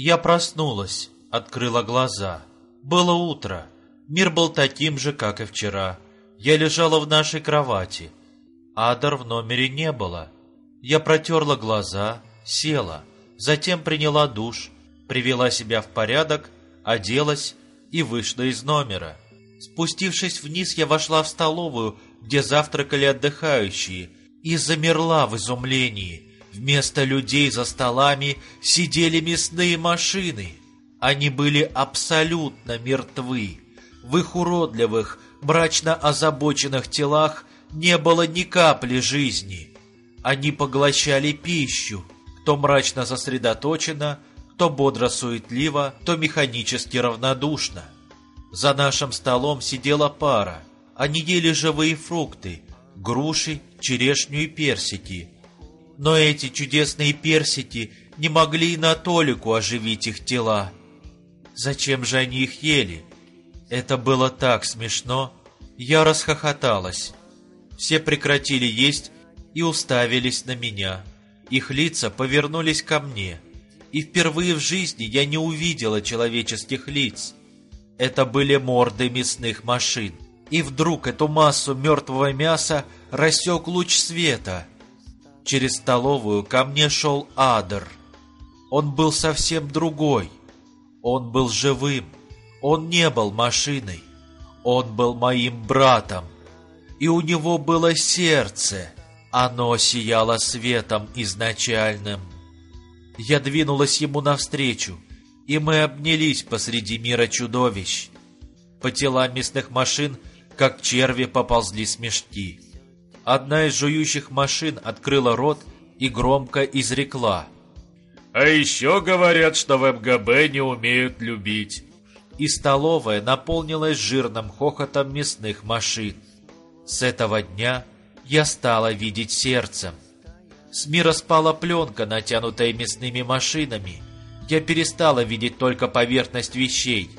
Я проснулась, открыла глаза. Было утро. Мир был таким же, как и вчера. Я лежала в нашей кровати. Адар в номере не было. Я протерла глаза, села, затем приняла душ, привела себя в порядок, оделась и вышла из номера. Спустившись вниз, я вошла в столовую, где завтракали отдыхающие, и замерла в изумлении. Вместо людей за столами сидели мясные машины. Они были абсолютно мертвы. В их уродливых, мрачно озабоченных телах не было ни капли жизни. Они поглощали пищу, кто мрачно сосредоточенно, кто бодро-суетливо, то механически равнодушно. За нашим столом сидела пара. Они ели живые фрукты, груши, черешню и персики. Но эти чудесные персики не могли и на толику оживить их тела. Зачем же они их ели? Это было так смешно. Я расхохоталась. Все прекратили есть и уставились на меня. Их лица повернулись ко мне. И впервые в жизни я не увидела человеческих лиц. Это были морды мясных машин. И вдруг эту массу мертвого мяса рассек луч света. Через столовую ко мне шел Адер. Он был совсем другой. Он был живым. Он не был машиной. Он был моим братом. И у него было сердце. Оно сияло светом изначальным. Я двинулась ему навстречу, и мы обнялись посреди мира чудовищ. По телам мясных машин как черви поползли смешки. Одна из жующих машин открыла рот и громко изрекла. «А еще говорят, что в МГБ не умеют любить». И столовая наполнилась жирным хохотом мясных машин. С этого дня я стала видеть сердцем. С мира спала пленка, натянутая мясными машинами. Я перестала видеть только поверхность вещей.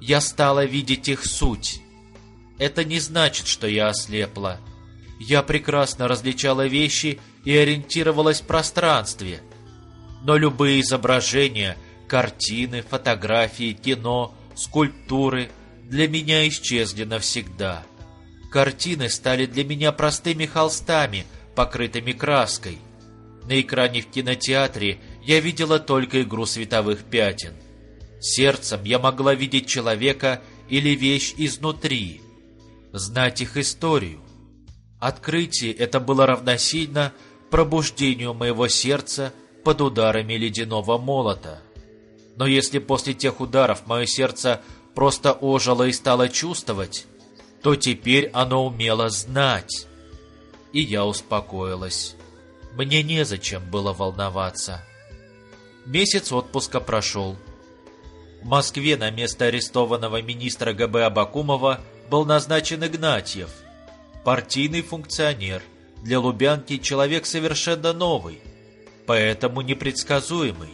Я стала видеть их суть. Это не значит, что я ослепла. Я прекрасно различала вещи и ориентировалась в пространстве. Но любые изображения, картины, фотографии, кино, скульптуры для меня исчезли навсегда. Картины стали для меня простыми холстами, покрытыми краской. На экране в кинотеатре я видела только игру световых пятен. Сердцем я могла видеть человека или вещь изнутри – знать их историю. Открытие это было равносильно пробуждению моего сердца под ударами ледяного молота. Но если после тех ударов мое сердце просто ожило и стало чувствовать, то теперь оно умело знать. И я успокоилась. Мне незачем было волноваться. Месяц отпуска прошел. В Москве на место арестованного министра ГБ Абакумова был назначен Игнатьев, партийный функционер, для Лубянки человек совершенно новый, поэтому непредсказуемый.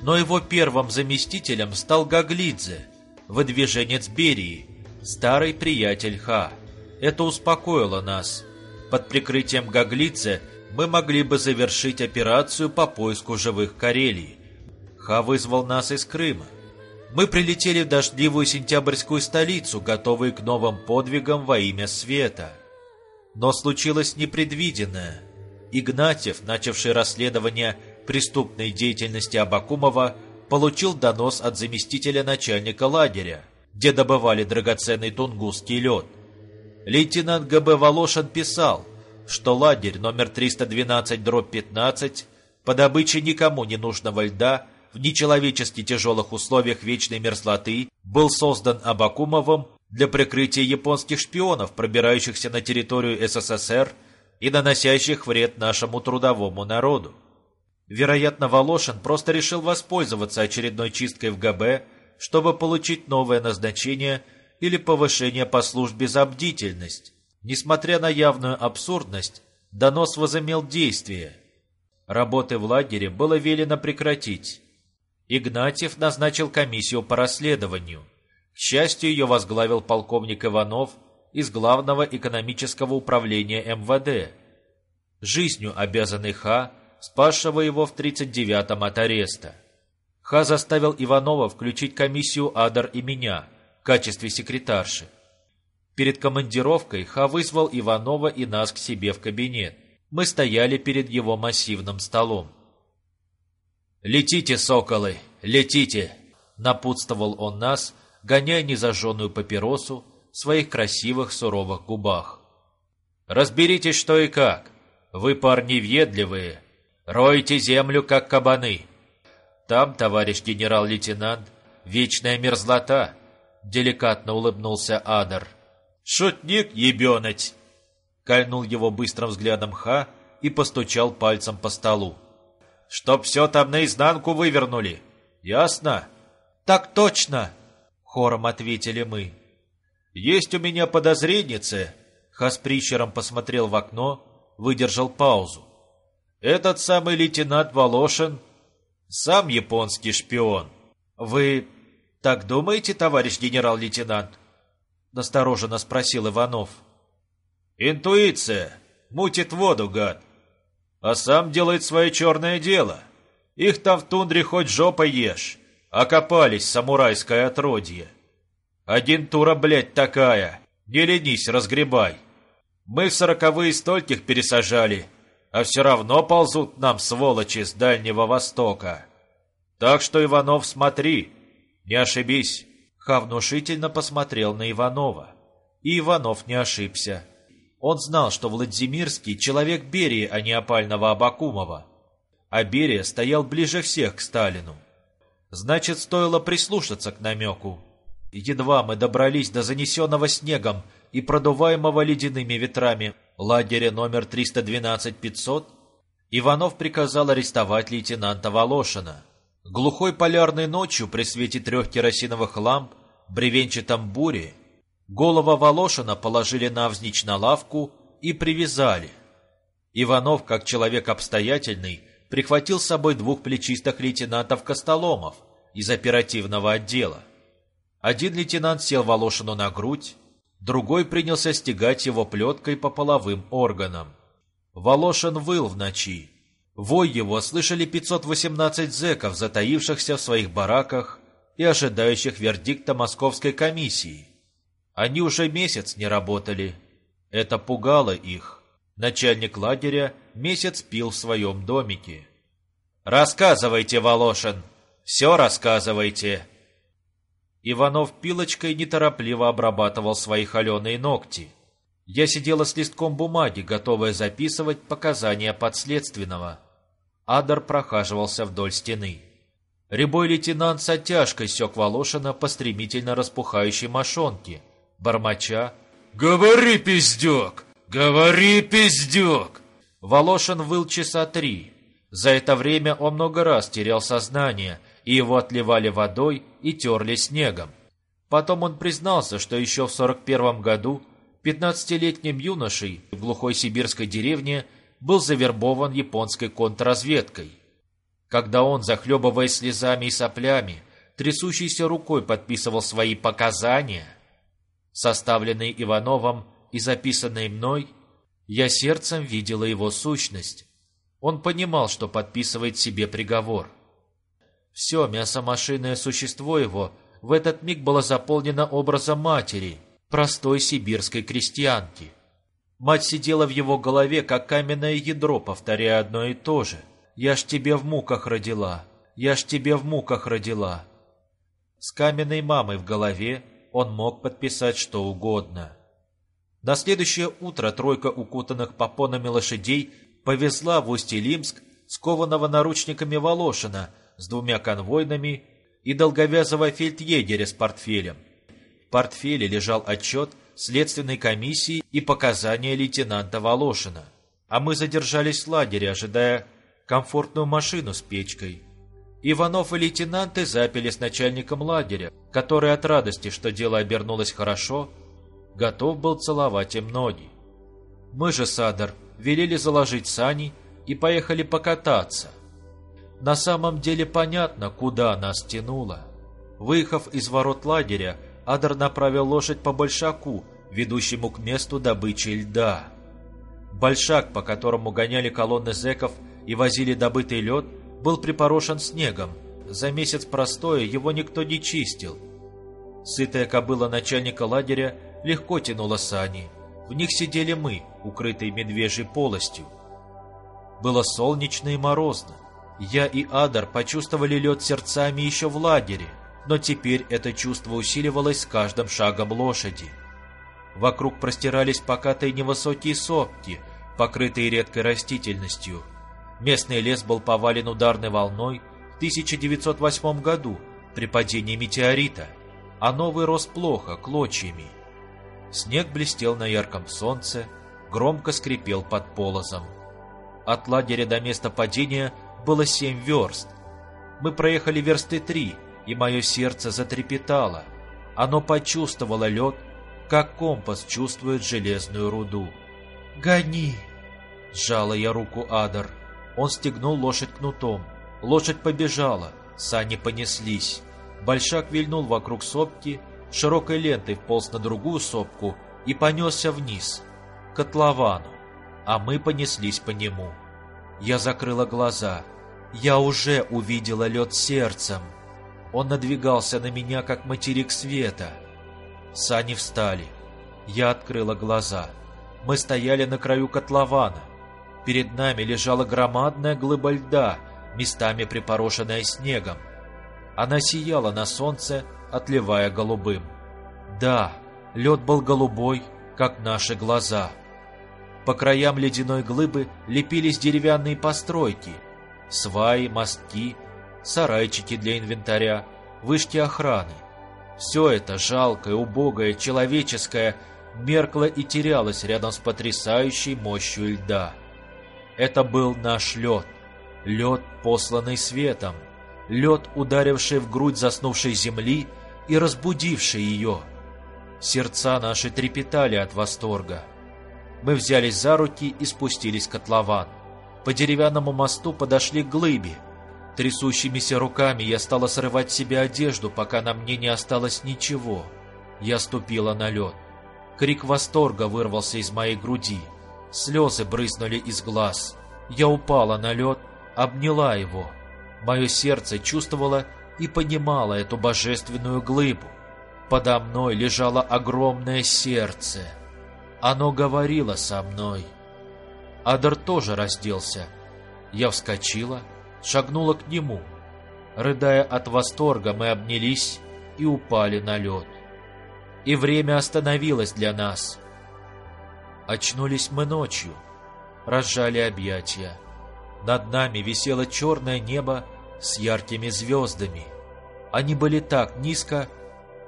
Но его первым заместителем стал Гаглидзе, выдвиженец Берии, старый приятель Ха. Это успокоило нас. Под прикрытием Гаглидзе мы могли бы завершить операцию по поиску живых Карелии. Ха вызвал нас из Крыма. Мы прилетели в дождливую сентябрьскую столицу, готовые к новым подвигам во имя света. Но случилось непредвиденное. Игнатьев, начавший расследование преступной деятельности Абакумова, получил донос от заместителя начальника лагеря, где добывали драгоценный тунгусский лед. Лейтенант ГБ Волошин писал, что лагерь номер 312-15 по добыче никому не нужного льда в нечеловечески тяжелых условиях вечной мерзлоты был создан Абакумовым для прикрытия японских шпионов, пробирающихся на территорию СССР и наносящих вред нашему трудовому народу. Вероятно, Волошин просто решил воспользоваться очередной чисткой в ГБ, чтобы получить новое назначение или повышение по службе за бдительность. Несмотря на явную абсурдность, донос возымел действие. Работы в лагере было велено прекратить. Игнатьев назначил комиссию по расследованию. К счастью, ее возглавил полковник Иванов из Главного экономического управления МВД. Жизнью обязанный Ха, спасшего его в 39-м от ареста. Ха заставил Иванова включить комиссию Адар и меня в качестве секретарши. Перед командировкой Ха вызвал Иванова и нас к себе в кабинет. Мы стояли перед его массивным столом. «Летите, соколы, летите!» — напутствовал он нас, гоняя незажженную папиросу в своих красивых суровых губах. «Разберитесь, что и как. Вы парни въедливые. Ройте землю, как кабаны. Там, товарищ генерал-лейтенант, вечная мерзлота», — деликатно улыбнулся Адар. «Шутник ебенать!» Кольнул его быстрым взглядом Ха и постучал пальцем по столу. «Чтоб все там наизнанку вывернули. Ясно?» «Так точно!» — хором ответили мы. «Есть у меня подозреницы!» Ха с прищером посмотрел в окно, выдержал паузу. «Этот самый лейтенант Волошин сам японский шпион. Вы так думаете, товарищ генерал-лейтенант?» Настороженно спросил Иванов. «Интуиция. Мутит воду, гад. А сам делает свое черное дело. Их там в тундре хоть жопой ешь. Окопались, самурайское отродье. Один тура, блядь, такая. Не ленись, разгребай. Мы в сороковые стольких пересажали, а все равно ползут нам сволочи с Дальнего Востока. Так что, Иванов, смотри, не ошибись». Ха внушительно посмотрел на Иванова. И Иванов не ошибся. Он знал, что Владимирский — человек Берии, а не опального Абакумова. А Берия стоял ближе всех к Сталину. Значит, стоило прислушаться к намеку. Едва мы добрались до занесенного снегом и продуваемого ледяными ветрами лагеря номер 312-500, Иванов приказал арестовать лейтенанта Волошина. Глухой полярной ночью при свете трех керосиновых ламп, бревенчатом буре, голова Волошина положили навзничь на лавку и привязали. Иванов, как человек обстоятельный, прихватил с собой двух плечистых лейтенантов-костоломов из оперативного отдела. Один лейтенант сел Волошину на грудь, другой принялся стегать его плеткой по половым органам. Волошин выл в ночи, Вой его слышали 518 зэков, затаившихся в своих бараках и ожидающих вердикта московской комиссии. Они уже месяц не работали. Это пугало их. Начальник лагеря месяц пил в своем домике. «Рассказывайте, Волошин! Все рассказывайте!» Иванов пилочкой неторопливо обрабатывал свои холеные ногти. Я сидела с листком бумаги, готовая записывать показания подследственного. Адар прохаживался вдоль стены. Рябой лейтенант с оттяжкой сёк Волошина по стремительно распухающей мошонке, бормоча «Говори, пиздюк! Говори, пиздюк!» Волошин выл часа три. За это время он много раз терял сознание, и его отливали водой и терли снегом. Потом он признался, что еще в 41 году 15-летним юношей в глухой сибирской деревне был завербован японской контрразведкой. Когда он, захлебываясь слезами и соплями, трясущейся рукой подписывал свои показания, составленные Ивановым и записанные мной, я сердцем видела его сущность. Он понимал, что подписывает себе приговор. Все мясомашинное существо его в этот миг было заполнено образом матери, простой сибирской крестьянки – Мать сидела в его голове, как каменное ядро, повторяя одно и то же. «Я ж тебе в муках родила! Я ж тебе в муках родила!» С каменной мамой в голове он мог подписать что угодно. На следующее утро тройка укутанных попонами лошадей повезла в Усть-Илимск скованного наручниками Волошина с двумя конвойными и долговязого фельдъегеря с портфелем. В портфеле лежал отчет следственной комиссии и показания лейтенанта Волошина. А мы задержались в лагере, ожидая комфортную машину с печкой. Иванов и лейтенанты запили с начальником лагеря, который от радости, что дело обернулось хорошо, готов был целовать им ноги. Мы же, Садар, велели заложить сани и поехали покататься. На самом деле понятно, куда нас тянуло. Выехав из ворот лагеря, Адар направил лошадь по большаку, ведущему к месту добычи льда. Большак, по которому гоняли колонны зэков и возили добытый лед, был припорошен снегом, за месяц простоя его никто не чистил. Сытая кобыла начальника лагеря легко тянула сани. В них сидели мы, укрытые медвежьей полостью. Было солнечно и морозно. Я и Адар почувствовали лед сердцами еще в лагере, но теперь это чувство усиливалось с каждым шагом лошади. Вокруг простирались покатые невысокие сопки, покрытые редкой растительностью. Местный лес был повален ударной волной в 1908 году при падении метеорита, а новый рос плохо, клочьями. Снег блестел на ярком солнце, громко скрипел под полозом. От лагеря до места падения было семь верст. Мы проехали версты три, и мое сердце затрепетало. Оно почувствовало лед, как компас чувствует железную руду. «Гони!» — сжала я руку Адар. Он стегнул лошадь кнутом. Лошадь побежала, сани понеслись. Большак вильнул вокруг сопки, широкой лентой вполз на другую сопку и понесся вниз, к котловану, а мы понеслись по нему. Я закрыла глаза. Я уже увидела лед сердцем. Он надвигался на меня, как материк света. Сани встали. Я открыла глаза. Мы стояли на краю котлована. Перед нами лежала громадная глыба льда, местами припорошенная снегом. Она сияла на солнце, отливая голубым. Да, лед был голубой, как наши глаза. По краям ледяной глыбы лепились деревянные постройки, сваи, мостки, сарайчики для инвентаря, вышки охраны. Все это жалкое, убогое, человеческое меркло и терялось рядом с потрясающей мощью льда. Это был наш лед, лед, посланный светом, лед, ударивший в грудь заснувшей земли и разбудивший ее. Сердца наши трепетали от восторга. Мы взялись за руки и спустились в котлован. По деревянному мосту подошли к глыбе. Трясущимися руками я стала срывать себе одежду, пока на мне не осталось ничего. Я ступила на лед. Крик восторга вырвался из моей груди. Слезы брызнули из глаз. Я упала на лед, обняла его. Мое сердце чувствовало и понимало эту божественную глыбу. Подо мной лежало огромное сердце. Оно говорило со мной. Адар тоже разделся. Я вскочила, шагнула к нему. Рыдая от восторга, мы обнялись и упали на лед. И время остановилось для нас. Очнулись мы ночью, разжали объятия. Над нами висело черное небо с яркими звездами. Они были так низко,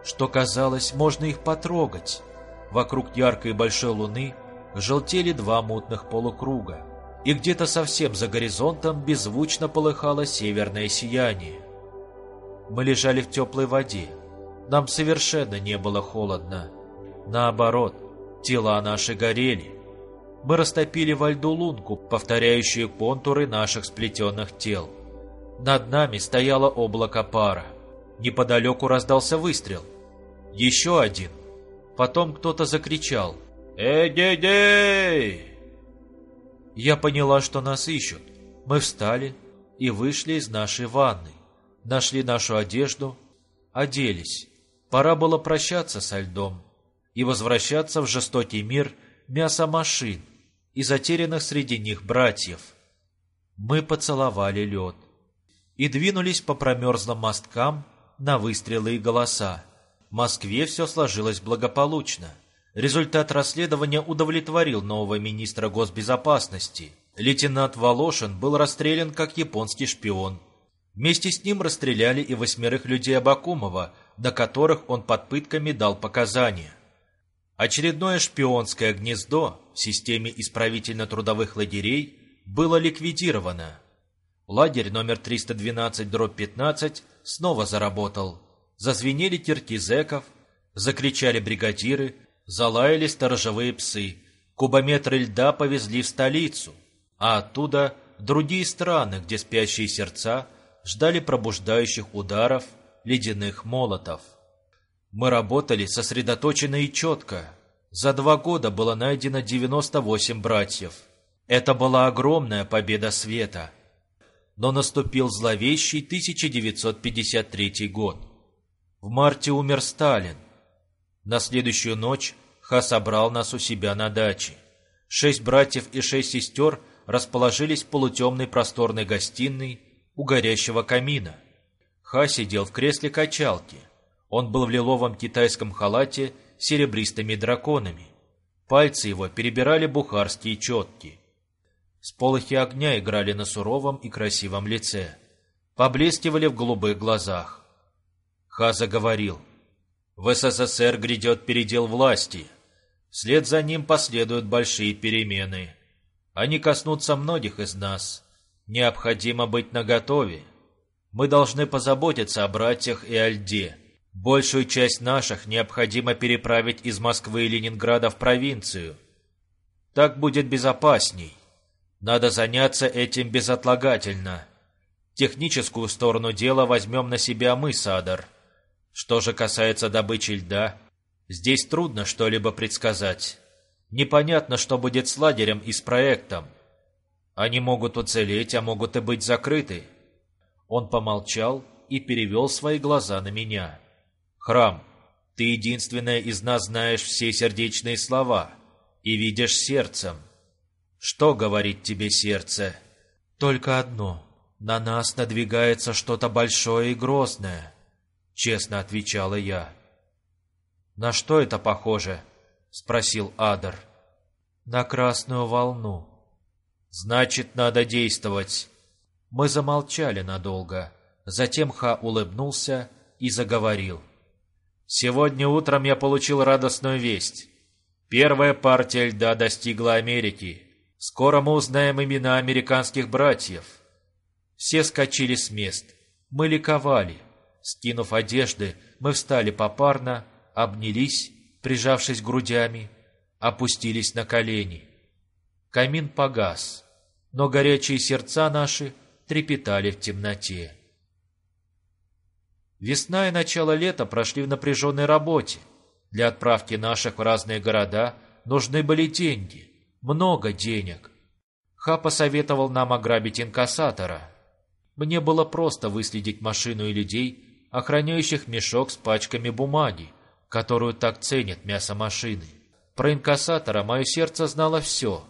что казалось, можно их потрогать. Вокруг яркой большой луны желтели два мутных полукруга, и где-то совсем за горизонтом беззвучно полыхало северное сияние. Мы лежали в теплой воде. Нам совершенно не было холодно. Наоборот, тела наши горели. Мы растопили во льду лунку, повторяющую контуры наших сплетенных тел. Над нами стояло облако пара. Неподалеку раздался выстрел. Еще один. Потом кто-то закричал «Эй-дей-дей!» Я поняла, что нас ищут. Мы встали и вышли из нашей ванны. Нашли нашу одежду, оделись. Пора было прощаться со льдом и возвращаться в жестокий мир мяса машин и затерянных среди них братьев. Мы поцеловали лед и двинулись по промерзлым мосткам на выстрелы и голоса. В Москве все сложилось благополучно. Результат расследования удовлетворил нового министра госбезопасности. Лейтенант Волошин был расстрелян как японский шпион. Вместе с ним расстреляли и восьмерых людей Абакумова, до которых он под пытками дал показания. Очередное шпионское гнездо в системе исправительно-трудовых лагерей было ликвидировано. Лагерь номер 312-15 снова заработал. Зазвенели терки зэков, закричали бригадиры, залаяли сторожевые псы. Кубометры льда повезли в столицу, а оттуда другие страны, где спящие сердца ждали пробуждающих ударов ледяных молотов. Мы работали сосредоточенно и четко. За два года было найдено 98 братьев. Это была огромная победа света. Но наступил зловещий 1953 год. В марте умер Сталин. На следующую ночь Ха собрал нас у себя на даче. Шесть братьев и шесть сестер расположились в полутемной просторной гостиной у горящего камина. Ха сидел в кресле качалки. Он был в лиловом китайском халате с серебристыми драконами. Пальцы его перебирали бухарские четки. Сполохи огня играли на суровом и красивом лице. Поблескивали в голубых глазах. Ха заговорил. «В СССР грядет передел власти. Вслед за ним последуют большие перемены. Они коснутся многих из нас. Необходимо быть наготове. Мы должны позаботиться о братьях и о льде. Большую часть наших необходимо переправить из Москвы и Ленинграда в провинцию. Так будет безопасней. Надо заняться этим безотлагательно. Техническую сторону дела возьмем на себя мы, Садар. Что же касается добычи льда, здесь трудно что-либо предсказать. Непонятно, что будет с лагерем и с проектом. Они могут уцелеть, а могут и быть закрыты. Он помолчал и перевел свои глаза на меня. Храм, ты единственная из нас знаешь все сердечные слова и видишь сердцем. Что говорит тебе сердце? Только одно. На нас надвигается что-то большое и грозное, честно отвечала я. На что это похоже? спросил Адар. На красную волну. Значит, надо действовать. Мы замолчали надолго. Затем Ха улыбнулся и заговорил. Сегодня утром я получил радостную весть. Первая партия льда достигла Америки. Скоро мы узнаем имена американских братьев. Все скочили с мест. Мы ликовали. Скинув одежды, мы встали попарно, обнялись, прижавшись грудями, опустились на колени. Камин погас, но горячие сердца наши трепетали в темноте. Весна и начало лета прошли в напряженной работе. Для отправки наших в разные города нужны были деньги, много денег. Ха посоветовал нам ограбить инкассатора. Мне было просто выследить машину и людей, охраняющих мешок с пачками бумаги, которую так ценят мясомашины. Про инкассатора мое сердце знало все.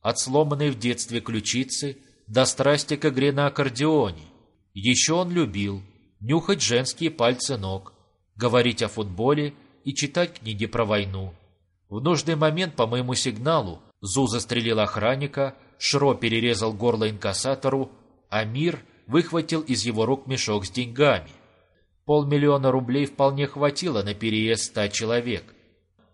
От сломанной в детстве ключицы до страсти к игре на аккордеоне. Еще он любил нюхать женские пальцы ног, говорить о футболе и читать книги про войну. В нужный момент по моему сигналу Зу застрелил охранника, Шро перерезал горло инкассатору, а Мир выхватил из его рук мешок с деньгами. Полмиллиона рублей вполне хватило на переезд ста человек.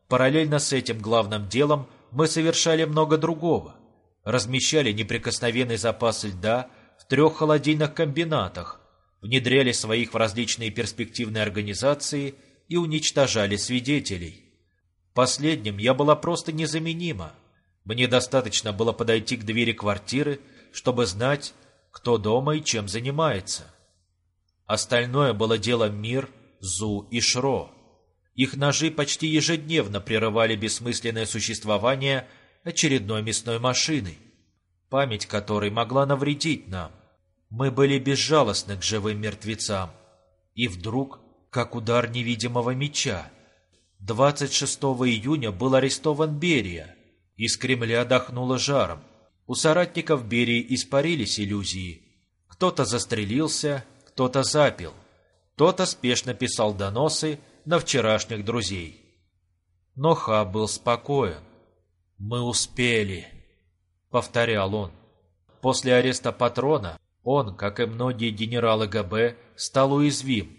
Параллельно с этим главным делом мы совершали много другого. Размещали неприкосновенный запас льда в трех холодильных комбинатах, внедряли своих в различные перспективные организации и уничтожали свидетелей. Последним я была просто незаменима. Мне достаточно было подойти к двери квартиры, чтобы знать, кто дома и чем занимается. Остальное было делом Мир, Зу и Шро. Их ножи почти ежедневно прерывали бессмысленное существование очередной мясной машины, память которой могла навредить нам. Мы были безжалостны к живым мертвецам. И вдруг, как удар невидимого меча, 26 июня был арестован Берия. Из Кремля дохнуло жаром. У соратников Берии испарились иллюзии. Кто-то застрелился, кто-то запил. Кто-то спешно писал доносы на вчерашних друзей. Но Ха был спокоен. «Мы успели», — повторял он. После ареста патрона он, как и многие генералы ГБ, стал уязвим.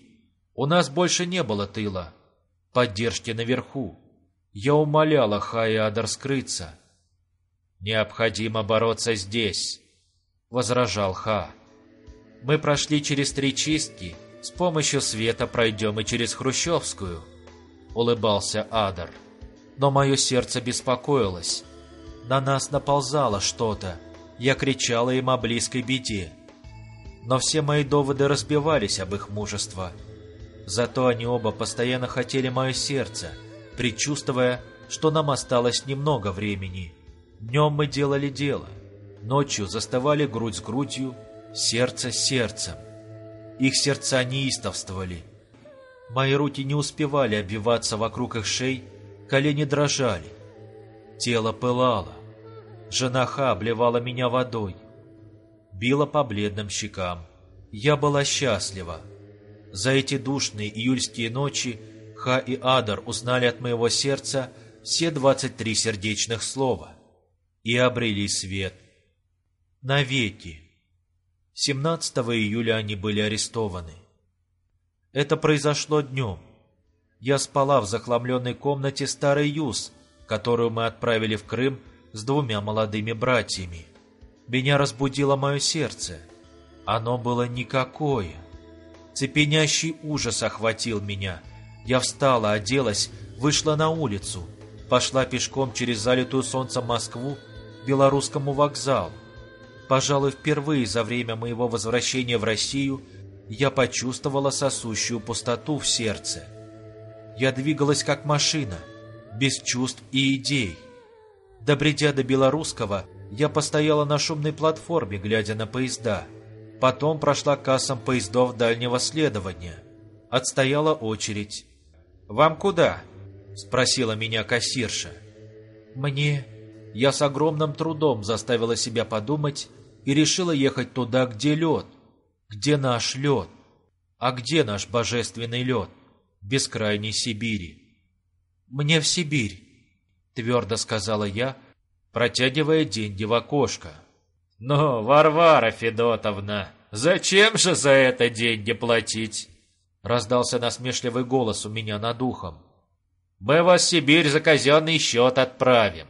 У нас больше не было тыла, поддержки наверху. Я умоляла Хаядар скрыться. «Необходимо бороться здесь», — возражал Ха. «Мы прошли через три чистки, с помощью света пройдем и через Хрущевскую», — улыбался Адар. Но мое сердце беспокоилось. На нас наползало что-то. Я кричала им о близкой беде но все мои доводы разбивались об их мужество. Зато они оба постоянно хотели мое сердце, предчувствуя, что нам осталось немного времени. Днем мы делали дело, ночью заставали грудь с грудью Сердце сердцем. Их сердца неистовствовали. Мои руки не успевали обвиваться вокруг их шей, колени дрожали. Тело пылало. Жена Ха обливала меня водой. Била по бледным щекам. Я была счастлива. За эти душные июльские ночи Ха и Адар узнали от моего сердца все двадцать три сердечных слова и обрели свет. Навеки. 17 июля они были арестованы. Это произошло днем. Я спала в захламленной комнате старой Юз, которую мы отправили в Крым с двумя молодыми братьями. Меня разбудило мое сердце. Оно было никакое. Цепенящий ужас охватил меня. Я встала, оделась, вышла на улицу, пошла пешком через залитую солнцем Москву к белорусскому вокзалу. Пожалуй, впервые за время моего возвращения в Россию я почувствовала сосущую пустоту в сердце. Я двигалась как машина, без чувств и идей. Добредя до Белорусского, я постояла на шумной платформе, глядя на поезда. Потом прошла кассам поездов дальнего следования. Отстояла очередь. «Вам куда?» — спросила меня кассирша. «Мне...» Я с огромным трудом заставила себя подумать и решила ехать туда, где лед. Где наш лед? А где наш божественный лед? Бескрайней Сибири. «Мне в Сибирь», — твердо сказала я, протягивая деньги в окошко. «Но, Варвара Федотовна, зачем же за это деньги платить?» Раздался насмешливый голос у меня над ухом. «Мы вас в Сибирь за казенный счет отправим».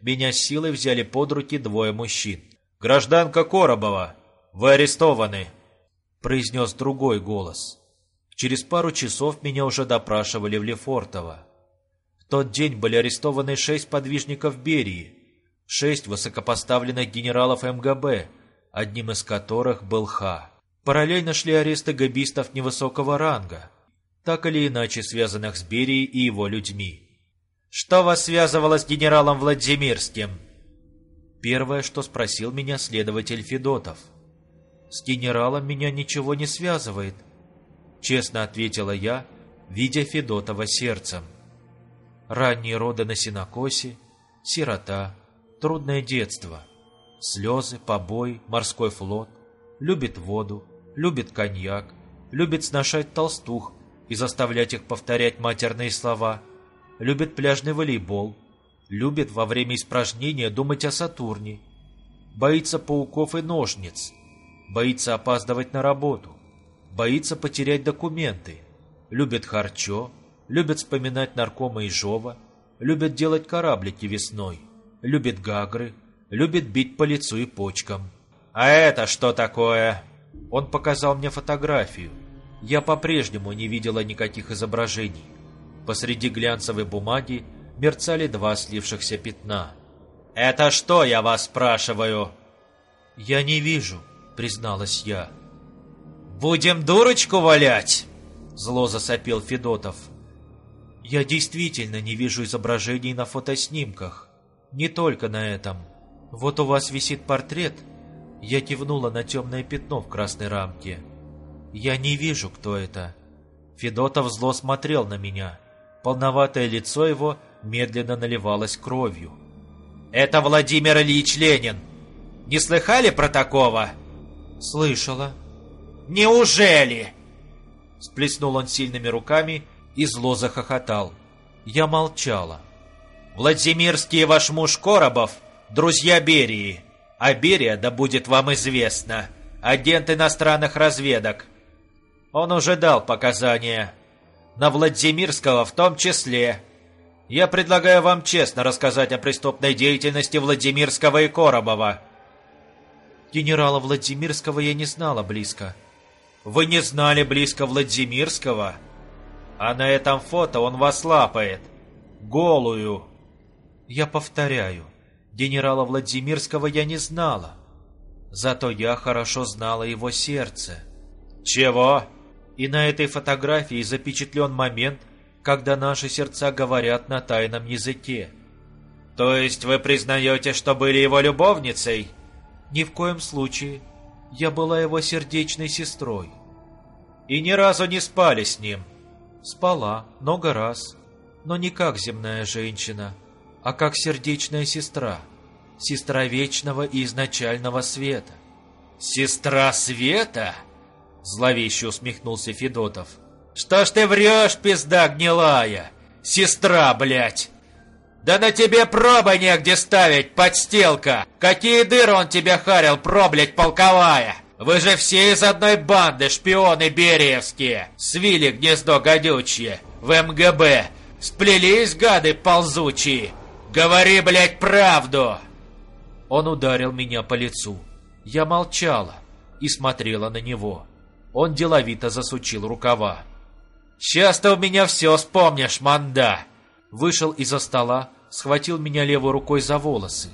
Меня силой взяли под руки двое мужчин. «Гражданка Коробова, вы арестованы!» произнес другой голос. Через пару часов меня уже допрашивали в Лефортово. В тот день были арестованы шесть подвижников Берии, шесть высокопоставленных генералов МГБ, одним из которых был Ха. Параллельно шли аресты габистов невысокого ранга, так или иначе связанных с Берией и его людьми. «Что вас связывало с генералом Владимирским?» Первое, что спросил меня следователь Федотов. «С генералом меня ничего не связывает», — честно ответила я, видя Федотова сердцем. Ранние роды на синокосе, сирота, трудное детство, слезы, побои, морской флот, любит воду, любит коньяк, любит сношать толстух и заставлять их повторять матерные слова, любит пляжный волейбол, Любит во время испражнения думать о Сатурне. Боится пауков и ножниц. Боится опаздывать на работу. Боится потерять документы. Любит харчо. Любит вспоминать наркома и жова. Любит делать кораблики весной. Любит гагры. Любит бить по лицу и почкам. «А это что такое?» Он показал мне фотографию. Я по-прежнему не видела никаких изображений. Посреди глянцевой бумаги мерцали два слившихся пятна. «Это что, я вас спрашиваю?» «Я не вижу», — призналась я. «Будем дурочку валять?» — зло засопел Федотов. «Я действительно не вижу изображений на фотоснимках. Не только на этом. Вот у вас висит портрет». Я кивнула на темное пятно в красной рамке. «Я не вижу, кто это». Федотов зло смотрел на меня. Полноватое лицо его медленно наливалось кровью. «Это Владимир Ильич Ленин! Не слыхали про такого?» «Слышала». «Неужели?» Сплеснул он сильными руками и зло захохотал. Я молчала. «Владимирский ваш муж Коробов — друзья Берии, а Берия, да будет вам известно, агент иностранных разведок. Он уже дал показания. На Владимирского в том числе». Я предлагаю вам честно рассказать о преступной деятельности Владимирского и Коробова. Генерала Владимирского я не знала близко. Вы не знали близко Владимирского? А на этом фото он вас лапает. Голую. Я повторяю, генерала Владимирского я не знала. Зато я хорошо знала его сердце. Чего? И на этой фотографии запечатлен момент, когда наши сердца говорят на тайном языке. То есть вы признаете, что были его любовницей? Ни в коем случае. Я была его сердечной сестрой. И ни разу не спали с ним. Спала много раз, но не как земная женщина, а как сердечная сестра, сестра вечного и изначального света. «Сестра света?» — зловеще усмехнулся Федотов. «Что ж ты врешь, пизда гнилая? Сестра, блядь! Да на тебе пробы негде ставить, подстилка! Какие дыры он тебе харил, проблядь полковая! Вы же все из одной банды, шпионы бериевские! Свили гнездо гадючие, в МГБ! Сплелись, гады ползучие! Говори, блядь, правду!» Он ударил меня по лицу. Я молчала и смотрела на него. Он деловито засучил рукава. «Сейчас ты у меня все вспомнишь, манда!» Вышел из-за стола, схватил меня левой рукой за волосы.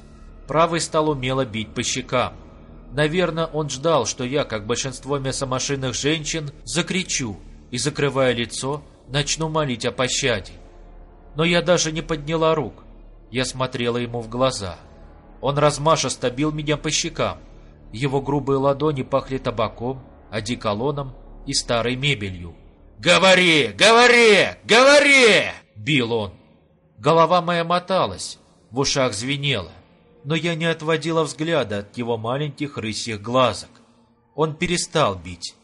Правый стал умело бить по щекам. Наверное, он ждал, что я, как большинство мясомашинных женщин, закричу и, закрывая лицо, начну молить о пощаде. Но я даже не подняла рук. Я смотрела ему в глаза. Он размашисто бил меня по щекам. Его грубые ладони пахли табаком, одеколоном и старой мебелью. «Говори! Говори! Говори!» — бил он. Голова моя моталась, в ушах звенела, но я не отводила взгляда от его маленьких рысьих глазок. Он перестал бить,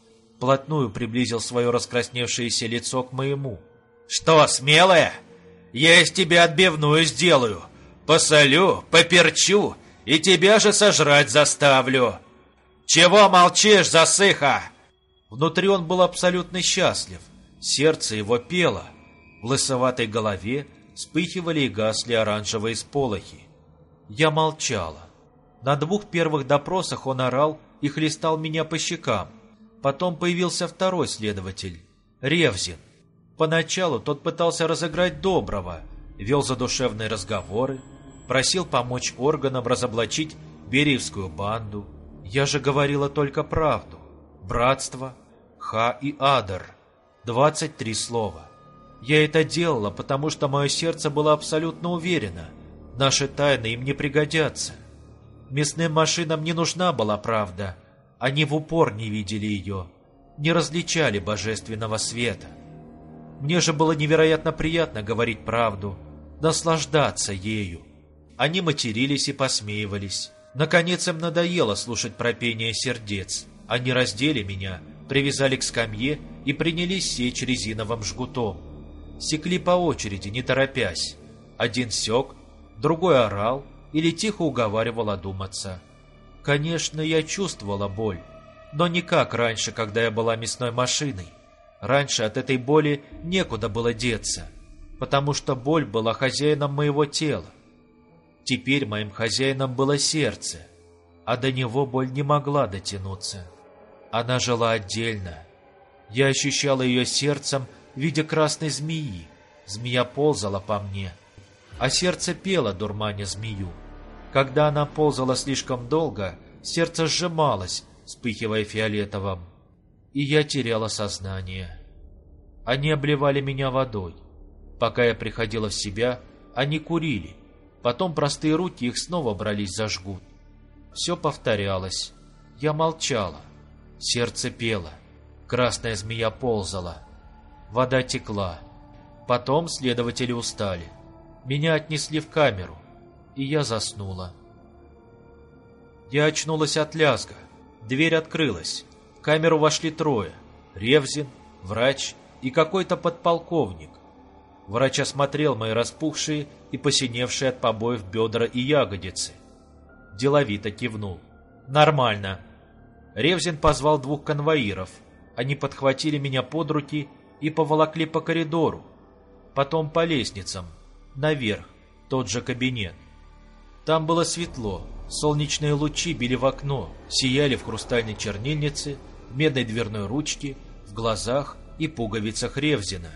плотную приблизил свое раскрасневшееся лицо к моему. «Что, смелая? Я из тебя отбивную сделаю, посолю, поперчу и тебя же сожрать заставлю. Чего молчишь, засыха?» Внутри он был абсолютно счастлив, сердце его пело, в лысоватой голове вспыхивали и гасли оранжевые сполохи. Я молчала. На двух первых допросах он орал и хлестал меня по щекам. Потом появился второй следователь, Ревзин. Поначалу тот пытался разыграть доброго, вел задушевные разговоры, просил помочь органам разоблачить Бериевскую банду. Я же говорила только правду. Братство, Ха и Адар. Двадцать три слова. Я это делала, потому что мое сердце было абсолютно уверено. Наши тайны им не пригодятся. Мясным машинам не нужна была правда. Они в упор не видели ее, не различали божественного света. Мне же было невероятно приятно говорить правду, наслаждаться ею. Они матерились и посмеивались. Наконец им надоело слушать пропение сердец. Они раздели меня, привязали к скамье и принялись сечь резиновым жгутом секли по очереди, не торопясь. Один сек, другой орал или тихо уговаривал одуматься. Конечно, я чувствовала боль, но не как раньше, когда я была мясной машиной. Раньше от этой боли некуда было деться, потому что боль была хозяином моего тела. Теперь моим хозяином было сердце, а до него боль не могла дотянуться. Она жила отдельно. Я ощущала ее сердцем в виде красной змеи. Змея ползала по мне, а сердце пело, дурманя змею. Когда она ползала слишком долго, сердце сжималось, вспыхивая фиолетовым, и я теряла сознание. Они обливали меня водой. Пока я приходила в себя, они курили. Потом простые руки их снова брались за жгут. Все повторялось. Я молчала. Сердце пело. Красная змея ползала. Вода текла. Потом следователи устали. Меня отнесли в камеру, и я заснула. Я очнулась от лязга. Дверь открылась. Камеру вошли трое. Ревзин, врач и какой-то подполковник. Врач осмотрел мои распухшие и посиневшие от побоев бедра и ягодицы. Деловито кивнул. «Нормально». Ревзин позвал двух конвоиров. Они подхватили меня под руки и поволокли по коридору, потом по лестницам, наверх, тот же кабинет. Там было светло, солнечные лучи били в окно, сияли в хрустальной чернильнице, в медной дверной ручке, в глазах и пуговицах Ревзина.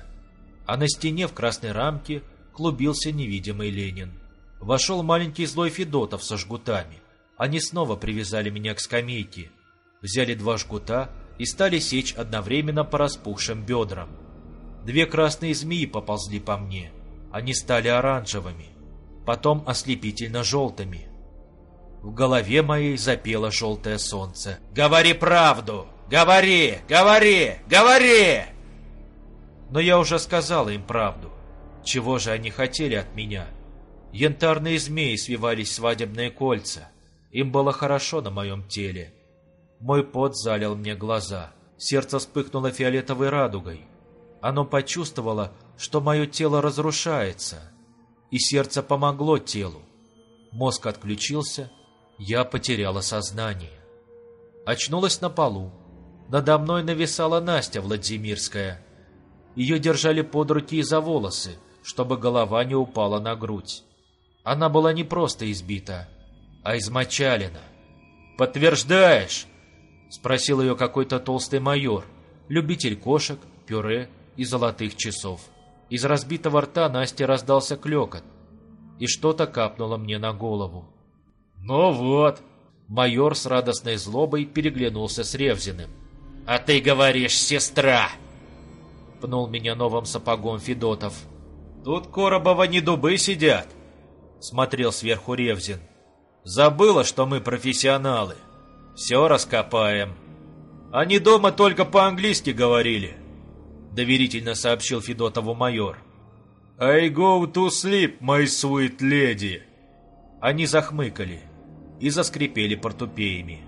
А на стене в красной рамке клубился невидимый Ленин. Вошел маленький злой Федотов со жгутами. Они снова привязали меня к скамейке, взяли два жгута и стали сечь одновременно по распухшим бедрам. Две красные змеи поползли по мне. Они стали оранжевыми, потом ослепительно желтыми. В голове моей запело желтое солнце. «Говори правду! Говори! Говори! Говори!» Но я уже сказала им правду. Чего же они хотели от меня? Янтарные змеи свивались свадебные кольца. Им было хорошо на моем теле. Мой пот залил мне глаза. Сердце вспыхнуло фиолетовой радугой. Оно почувствовало, что мое тело разрушается. И сердце помогло телу. Мозг отключился, я потеряла сознание. Очнулась на полу. Надо мной нависала Настя Владимирская. Ее держали под руки и за волосы, чтобы голова не упала на грудь. Она была не просто избита, а измочалена. «Подтверждаешь?» — спросил ее какой-то толстый майор, любитель кошек, пюре и золотых часов. Из разбитого рта Насти раздался клекот, и что-то капнуло мне на голову. «Ну вот!» Майор с радостной злобой переглянулся с Ревзиным. «А ты говоришь, сестра!» Пнул меня новым сапогом Федотов. «Тут Коробова не дубы сидят!» Смотрел сверху Ревзин. «Забыла, что мы профессионалы. Все раскопаем. Они дома только по-английски говорили», доверительно сообщил Федотову майор. «I go to sleep, my sweet lady!» Они захмыкали и заскрипели портупеями.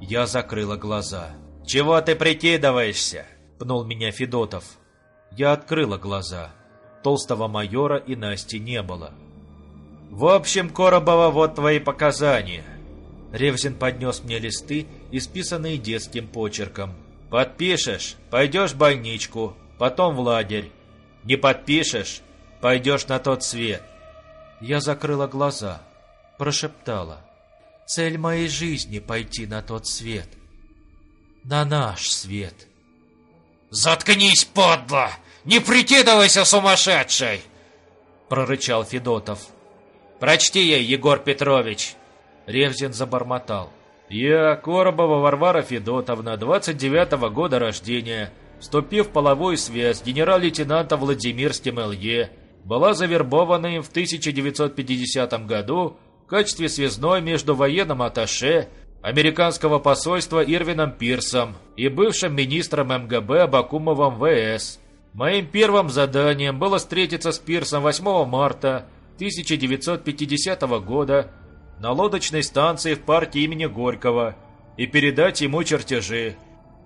Я закрыла глаза. «Чего ты прикидываешься?» — пнул меня Федотов. Я открыла глаза. Толстого майора и Насти не было. «В общем, Коробова, вот твои показания». Ревзин поднес мне листы, исписанные детским почерком. «Подпишешь — пойдешь в больничку, потом в лагерь. Не подпишешь — пойдешь на тот свет». Я закрыла глаза, прошептала. «Цель моей жизни — пойти на тот свет. На наш свет». «Заткнись, подло! Не прикидывайся сумасшедшей!» — прорычал Федотов. «Прочти ей, Егор Петрович!» Ревзин забормотал. «Я, Коробова Варвара Федотовна, 29-го года рождения, вступив в половую связь генерал-лейтенанта Владимирским Л.Е., была завербована им в 1950 году в качестве связной между военным атташе американского посольства Ирвином Пирсом и бывшим министром МГБ Абакумовым ВС. Моим первым заданием было встретиться с Пирсом 8 марта 1950 года на лодочной станции в парке имени Горького и передать ему чертежи.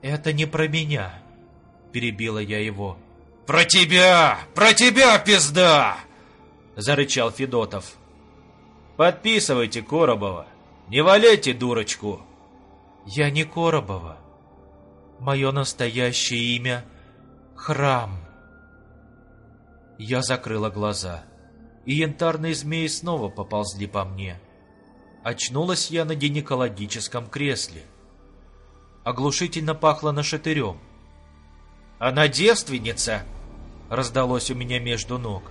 «Это не про меня», — перебила я его. «Про тебя! Про тебя, пизда!» — зарычал Федотов. «Подписывайте, Коробова. Не валяйте дурочку!» «Я не Коробова. Мое настоящее имя — Храм». Я закрыла глаза и янтарные змеи снова поползли по мне. Очнулась я на гинекологическом кресле. Оглушительно пахло нашатырем. «Она девственница!» Раздалось у меня между ног.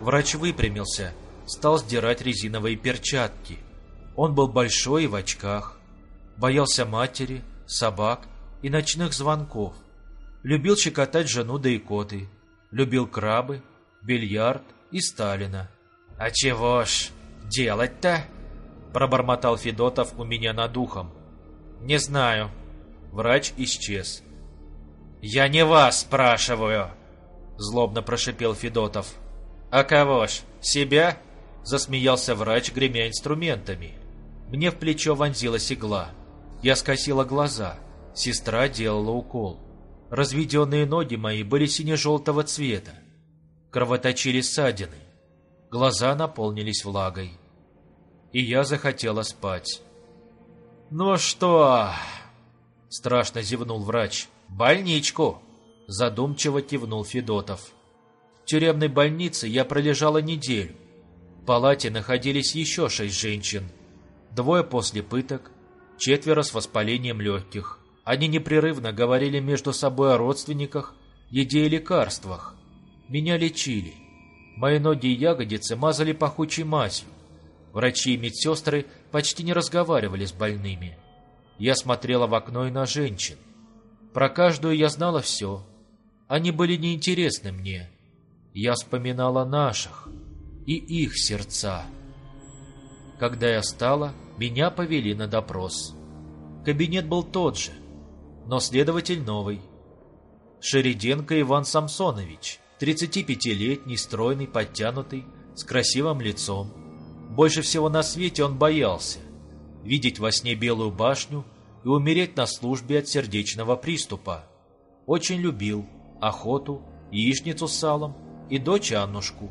Врач выпрямился, стал сдирать резиновые перчатки. Он был большой и в очках. Боялся матери, собак и ночных звонков. Любил щекотать жену да икоты. Любил крабы, бильярд и Сталина. «А чего ж делать-то?» Пробормотал Федотов у меня над ухом. «Не знаю». Врач исчез. «Я не вас спрашиваю!» Злобно прошипел Федотов. «А кого ж? Себя?» Засмеялся врач, гремя инструментами. Мне в плечо вонзилась игла. Я скосила глаза. Сестра делала укол. Разведенные ноги мои были сине-желтого цвета кровоточили ссадины. Глаза наполнились влагой. И я захотела спать. «Ну что?» — страшно зевнул врач. «Больничку!» — задумчиво кивнул Федотов. В тюремной больнице я пролежала неделю. В палате находились еще шесть женщин. Двое после пыток, четверо с воспалением легких. Они непрерывно говорили между собой о родственниках, еде и лекарствах. Меня лечили. Мои ноги и ягодицы мазали пахучей мазью. Врачи и медсестры почти не разговаривали с больными. Я смотрела в окно и на женщин. Про каждую я знала все. Они были неинтересны мне. Я вспоминала наших и их сердца. Когда я стала, Меня повели на допрос. Кабинет был тот же, но следователь новый. Шериденко Иван Самсонович, 35-летний, стройный, подтянутый, с красивым лицом. Больше всего на свете он боялся видеть во сне Белую башню и умереть на службе от сердечного приступа. Очень любил охоту, яичницу с салом и дочь Аннушку.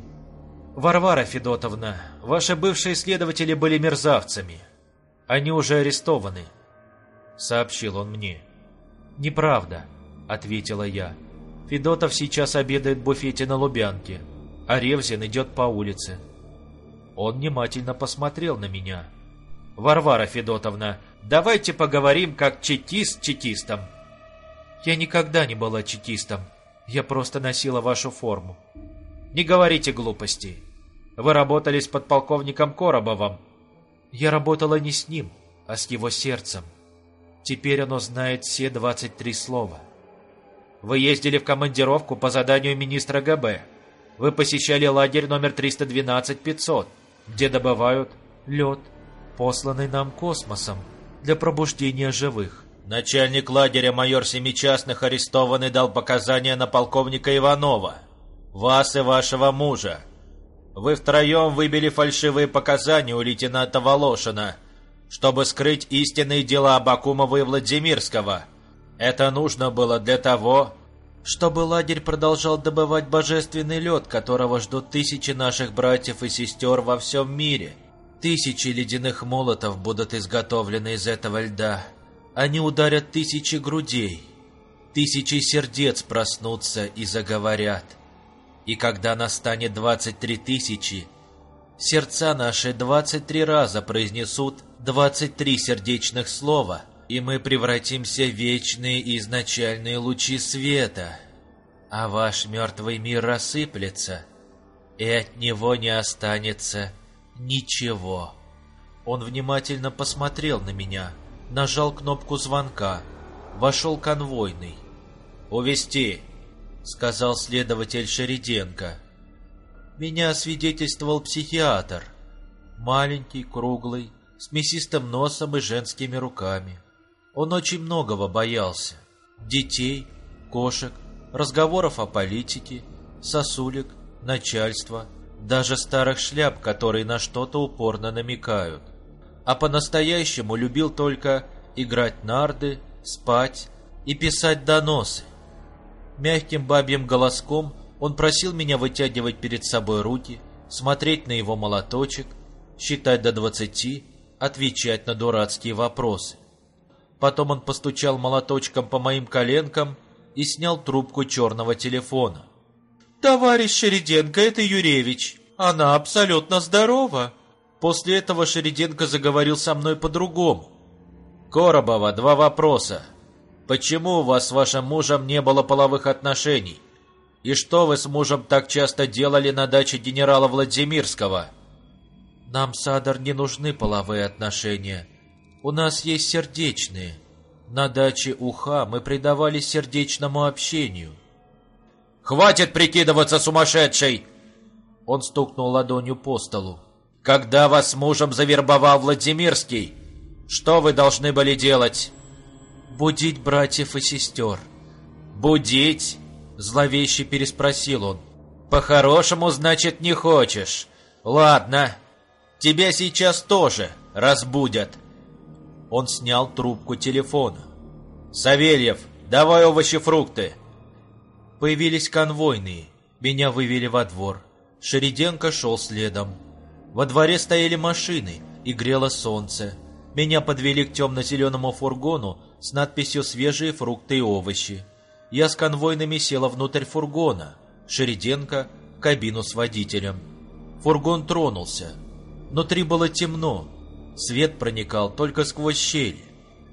«Варвара Федотовна, ваши бывшие следователи были мерзавцами. Они уже арестованы», — сообщил он мне. «Неправда», — ответила я. «Федотов сейчас обедает в буфете на Лубянке, а Ревзин идет по улице». Он внимательно посмотрел на меня. «Варвара Федотовна, давайте поговорим как чекист чекистом». «Я никогда не была чекистом. Я просто носила вашу форму». «Не говорите глупостей. Вы работали с подполковником Коробовым». «Я работала не с ним, а с его сердцем. Теперь оно знает все 23 слова». «Вы ездили в командировку по заданию министра ГБ. Вы посещали лагерь номер 312-500, где добывают лед, посланный нам космосом для пробуждения живых. Начальник лагеря майор Семичастных арестованный дал показания на полковника Иванова, вас и вашего мужа. Вы втроем выбили фальшивые показания у лейтенанта Волошина, чтобы скрыть истинные дела Абакумова и Владимирского. Это нужно было для того, чтобы лагерь продолжал добывать божественный лед, которого ждут тысячи наших братьев и сестер во всем мире. Тысячи ледяных молотов будут изготовлены из этого льда. Они ударят тысячи грудей. Тысячи сердец проснутся и заговорят. И когда настанет двадцать три тысячи, сердца наши двадцать три раза произнесут двадцать три сердечных слова, и мы превратимся в вечные изначальные лучи света. А ваш мертвый мир рассыплется, и от него не останется Ничего. Он внимательно посмотрел на меня, нажал кнопку звонка. Вошел конвойный. «Увести», — сказал следователь Шериденко. Меня освидетельствовал психиатр. Маленький, круглый, с мясистым носом и женскими руками. Он очень многого боялся. Детей, кошек, разговоров о политике, сосулек, начальства — даже старых шляп, которые на что-то упорно намекают. А по-настоящему любил только играть нарды, спать и писать доносы. Мягким бабьим голоском он просил меня вытягивать перед собой руки, смотреть на его молоточек, считать до двадцати, отвечать на дурацкие вопросы. Потом он постучал молоточком по моим коленкам и снял трубку черного телефона. «Товарищ Шериденко, это Юревич. Она абсолютно здорова». После этого Шериденко заговорил со мной по-другому. «Коробова, два вопроса. Почему у вас с вашим мужем не было половых отношений? И что вы с мужем так часто делали на даче генерала Владимирского?» «Нам, Садар, не нужны половые отношения. У нас есть сердечные. На даче Уха мы предавались сердечному общению. «Хватит прикидываться сумасшедшей!» Он стукнул ладонью по столу. «Когда вас с мужем завербовал Владимирский, что вы должны были делать?» «Будить братьев и сестер». «Будить?» — зловеще переспросил он. «По-хорошему, значит, не хочешь. Ладно, тебя сейчас тоже разбудят». Он снял трубку телефона. «Савельев, давай овощи-фрукты». Появились конвойные. Меня вывели во двор. Шериденко шел следом. Во дворе стояли машины, и грело солнце. Меня подвели к темно-зеленому фургону с надписью «Свежие фрукты и овощи». Я с конвойными села внутрь фургона. Шериденко — в кабину с водителем. Фургон тронулся. Внутри было темно. Свет проникал только сквозь щели.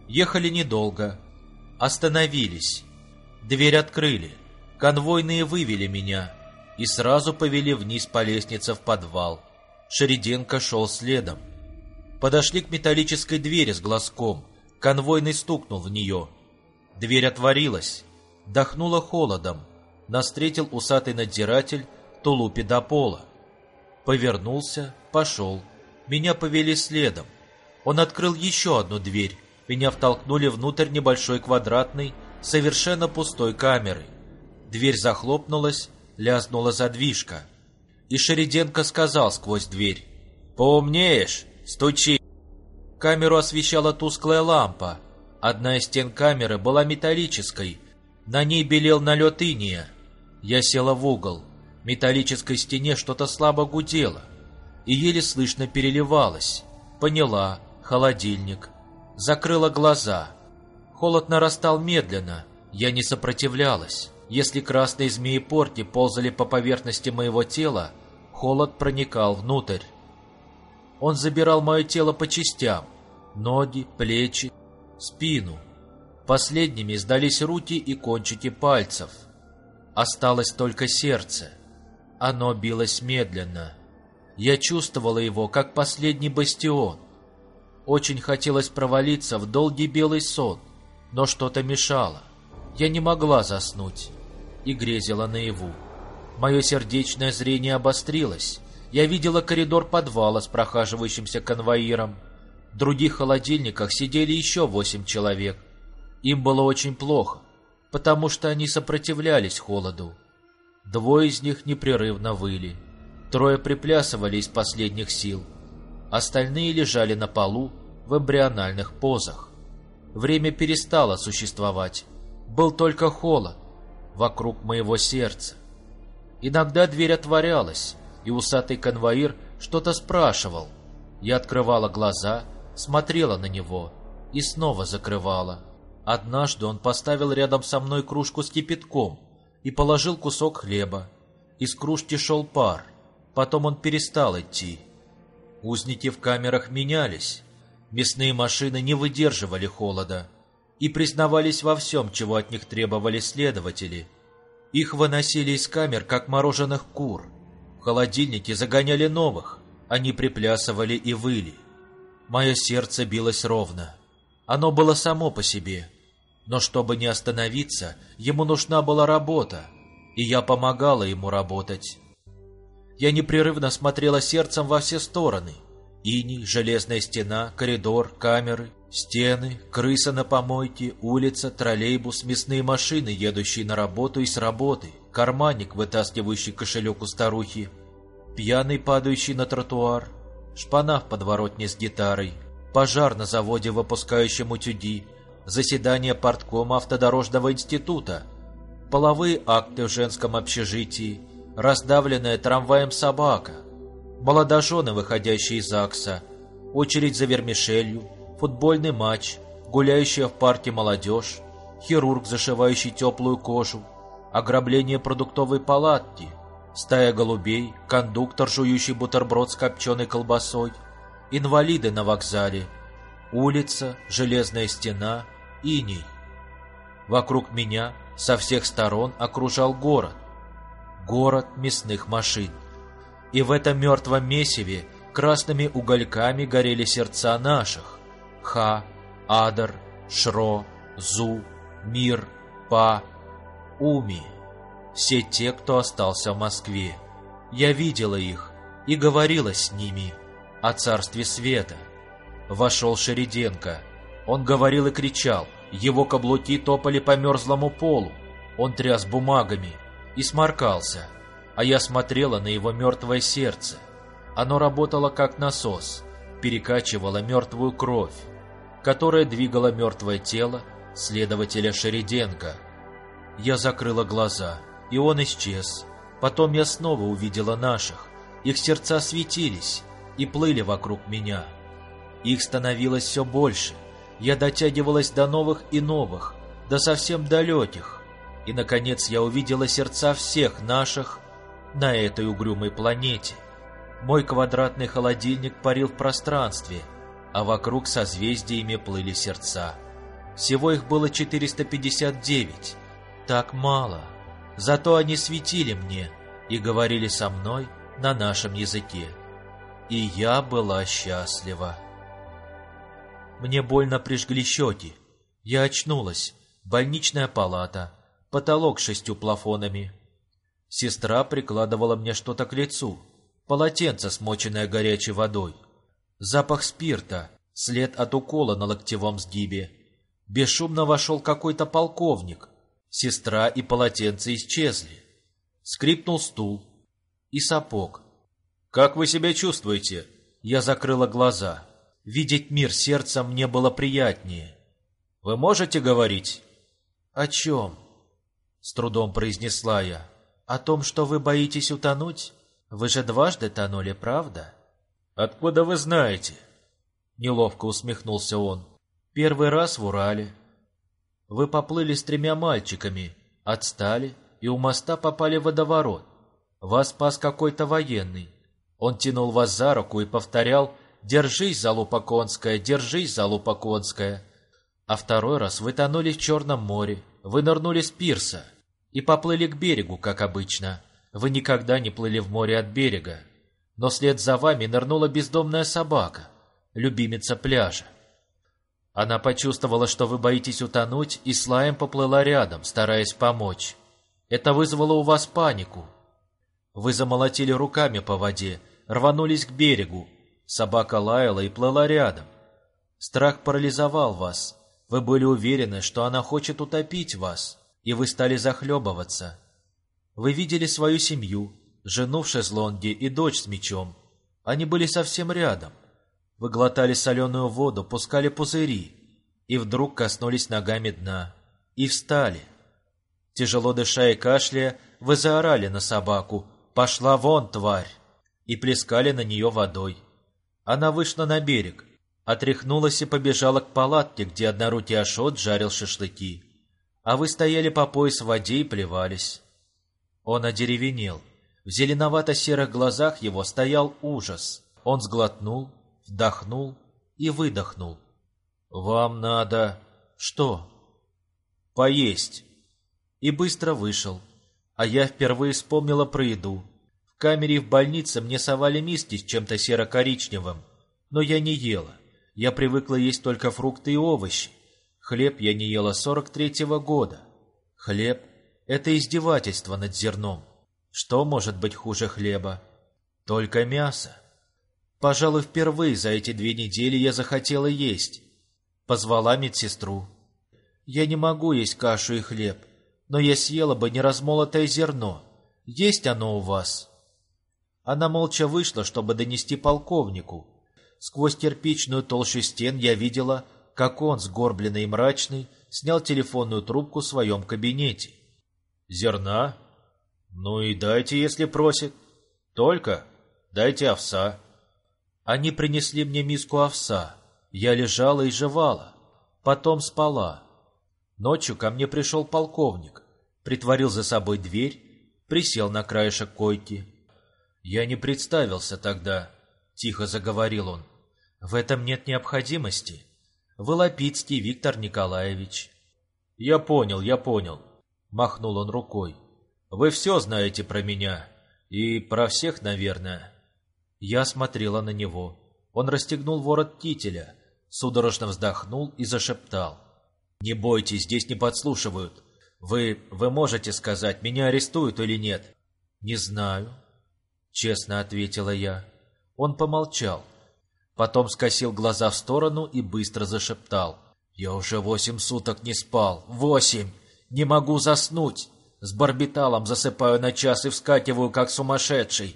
Ехали недолго. Остановились. Дверь открыли. Конвойные вывели меня и сразу повели вниз по лестнице в подвал. Шериденко шел следом. Подошли к металлической двери с глазком. Конвойный стукнул в нее. Дверь отворилась. Дохнуло холодом. Нас усатый надзиратель в тулупе до пола. Повернулся, пошел. Меня повели следом. Он открыл еще одну дверь. Меня втолкнули внутрь небольшой квадратной, совершенно пустой камеры. Дверь захлопнулась, лязнула задвижка. И Шериденко сказал сквозь дверь. «Поумнеешь? Стучи!» Камеру освещала тусклая лампа. Одна из стен камеры была металлической. На ней белел налет иния. Я села в угол. Металлической стене что-то слабо гудело. И еле слышно переливалось. Поняла. Холодильник. Закрыла глаза. Холод нарастал медленно. Я не сопротивлялась. Если красные змеи-порти ползали по поверхности моего тела, холод проникал внутрь. Он забирал мое тело по частям. Ноги, плечи, спину. Последними сдались руки и кончики пальцев. Осталось только сердце. Оно билось медленно. Я чувствовала его, как последний бастион. Очень хотелось провалиться в долгий белый сон, но что-то мешало. Я не могла заснуть и грезила наяву. Мое сердечное зрение обострилось. Я видела коридор подвала с прохаживающимся конвоиром. В других холодильниках сидели еще восемь человек. Им было очень плохо, потому что они сопротивлялись холоду. Двое из них непрерывно выли. Трое приплясывали из последних сил. Остальные лежали на полу в эмбриональных позах. Время перестало существовать. Был только холод вокруг моего сердца. Иногда дверь отворялась, и усатый конвоир что-то спрашивал. Я открывала глаза, смотрела на него и снова закрывала. Однажды он поставил рядом со мной кружку с кипятком и положил кусок хлеба. Из кружки шел пар. Потом он перестал идти. Узники в камерах менялись. Мясные машины не выдерживали холода и признавались во всем, чего от них требовали следователи. Их выносили из камер, как мороженых кур. Холодильнике загоняли новых, они приплясывали и выли. Мое сердце билось ровно. Оно было само по себе. Но чтобы не остановиться, ему нужна была работа, и я помогала ему работать. Я непрерывно смотрела сердцем во все стороны. Иней, железная стена, коридор, камеры, стены, крыса на помойке, улица, троллейбус, мясные машины, едущие на работу и с работы, карманник, вытаскивающий кошелек у старухи, пьяный, падающий на тротуар, шпана в подворотне с гитарой, пожар на заводе, выпускающем утюги, заседание порткома автодорожного института, половые акты в женском общежитии, раздавленная трамваем собака, молодожены, выходящие из ЗАГСа, очередь за вермишелью, футбольный матч, гуляющая в парке молодежь, хирург, зашивающий теплую кожу, ограбление продуктовой палатки, стая голубей, кондуктор, жующий бутерброд с копченой колбасой, инвалиды на вокзале, улица, железная стена, иней. Вокруг меня со всех сторон окружал город. Город мясных машин. И в этом мертвом месиве красными угольками горели сердца наших. Ха, Адар, Шро, Зу, Мир, Па, Уми все те, кто остался в Москве. Я видела их и говорила с ними о царстве света. Вошел Шериденко. Он говорил и кричал. Его каблуки топали по мерзлому полу. Он тряс бумагами и сморкался. А я смотрела на его мертвое сердце. Оно работало как насос, перекачивало мертвую кровь, которая двигала мертвое тело следователя Шериденко. Я закрыла глаза и он исчез. Потом я снова увидела наших. Их сердца светились и плыли вокруг меня. Их становилось все больше. Я дотягивалась до новых и новых, до совсем далеких. И, наконец, я увидела сердца всех наших на этой угрюмой планете. Мой квадратный холодильник парил в пространстве, а вокруг созвездиями плыли сердца. Всего их было 459. Так мало. Зато они светили мне и говорили со мной на нашем языке. И я была счастлива. Мне больно прижгли щеки. Я очнулась. Больничная палата. Потолок шестью плафонами. Сестра прикладывала мне что-то к лицу. Полотенце, смоченное горячей водой. Запах спирта, След от укола на локтевом сгибе. Бесшумно вошел какой-то полковник. Сестра и полотенце исчезли. Скрипнул стул и сапог. «Как вы себя чувствуете?» Я закрыла глаза. Видеть мир сердцем мне было приятнее. «Вы можете говорить?» «О чем?» С трудом произнесла я. «О том, что вы боитесь утонуть? Вы же дважды тонули, правда?» «Откуда вы знаете?» Неловко усмехнулся он. «Первый раз в Урале. Вы поплыли с тремя мальчиками, отстали и у моста попали в водоворот. Вас спас какой-то военный. Он тянул вас за руку и повторял «Держись, залупа конская, держись, залупа конская». А второй раз вы тонули в Черном море, вы нырнули с пирса и поплыли к берегу, как обычно. Вы никогда не плыли в море от берега. Но след за вами нырнула бездомная собака, любимица пляжа. Она почувствовала, что вы боитесь утонуть, и с лаем поплыла рядом, стараясь помочь. Это вызвало у вас панику. Вы замолотили руками по воде, рванулись к берегу. Собака лаяла и плыла рядом. Страх парализовал вас. Вы были уверены, что она хочет утопить вас, и вы стали захлебываться. Вы видели свою семью, жену в шезлонге и дочь с мечом. Они были совсем рядом. Вы глотали соленую воду, пускали пузыри, и вдруг коснулись ногами дна. И встали. Тяжело дыша и кашляя, вы заорали на собаку «Пошла вон, тварь!» и плескали на нее водой. Она вышла на берег, отряхнулась и побежала к палатке, где однорукий Ашот жарил шашлыки. А вы стояли по пояс в воде и плевались. Он одеревенел. В зеленовато-серых глазах его стоял ужас. Он сглотнул, вдохнул и выдохнул. «Вам надо...» «Что?» «Поесть» и быстро вышел. А я впервые вспомнила про еду. В камере в больнице мне совали миски с чем-то серо-коричневым, но я не ела. Я привыкла есть только фрукты и овощи. Хлеб я не ела сорок третьего года. Хлеб — это издевательство над зерном. Что может быть хуже хлеба? Только мясо. Пожалуй, впервые за эти две недели я захотела есть. Позвала медсестру. Я не могу есть кашу и хлеб но я съела бы неразмолотое зерно. Есть оно у вас?» Она молча вышла, чтобы донести полковнику. Сквозь кирпичную толщу стен я видела, как он, сгорбленный и мрачный, снял телефонную трубку в своем кабинете. «Зерна? Ну и дайте, если просит. Только дайте овса». Они принесли мне миску овса. Я лежала и жевала. Потом спала. Ночью ко мне пришел полковник, притворил за собой дверь, присел на краешек койки. «Я не представился тогда», — тихо заговорил он. «В этом нет необходимости. Волопицкий Виктор Николаевич». «Я понял, я понял», — махнул он рукой. «Вы все знаете про меня. И про всех, наверное». Я смотрела на него. Он расстегнул ворот кителя, судорожно вздохнул и зашептал. «Не бойтесь, здесь не подслушивают. Вы... вы можете сказать, меня арестуют или нет?» «Не знаю», — честно ответила я. Он помолчал. Потом скосил глаза в сторону и быстро зашептал. «Я уже восемь суток не спал. Восемь! Не могу заснуть! С барбиталом засыпаю на час и вскакиваю, как сумасшедший.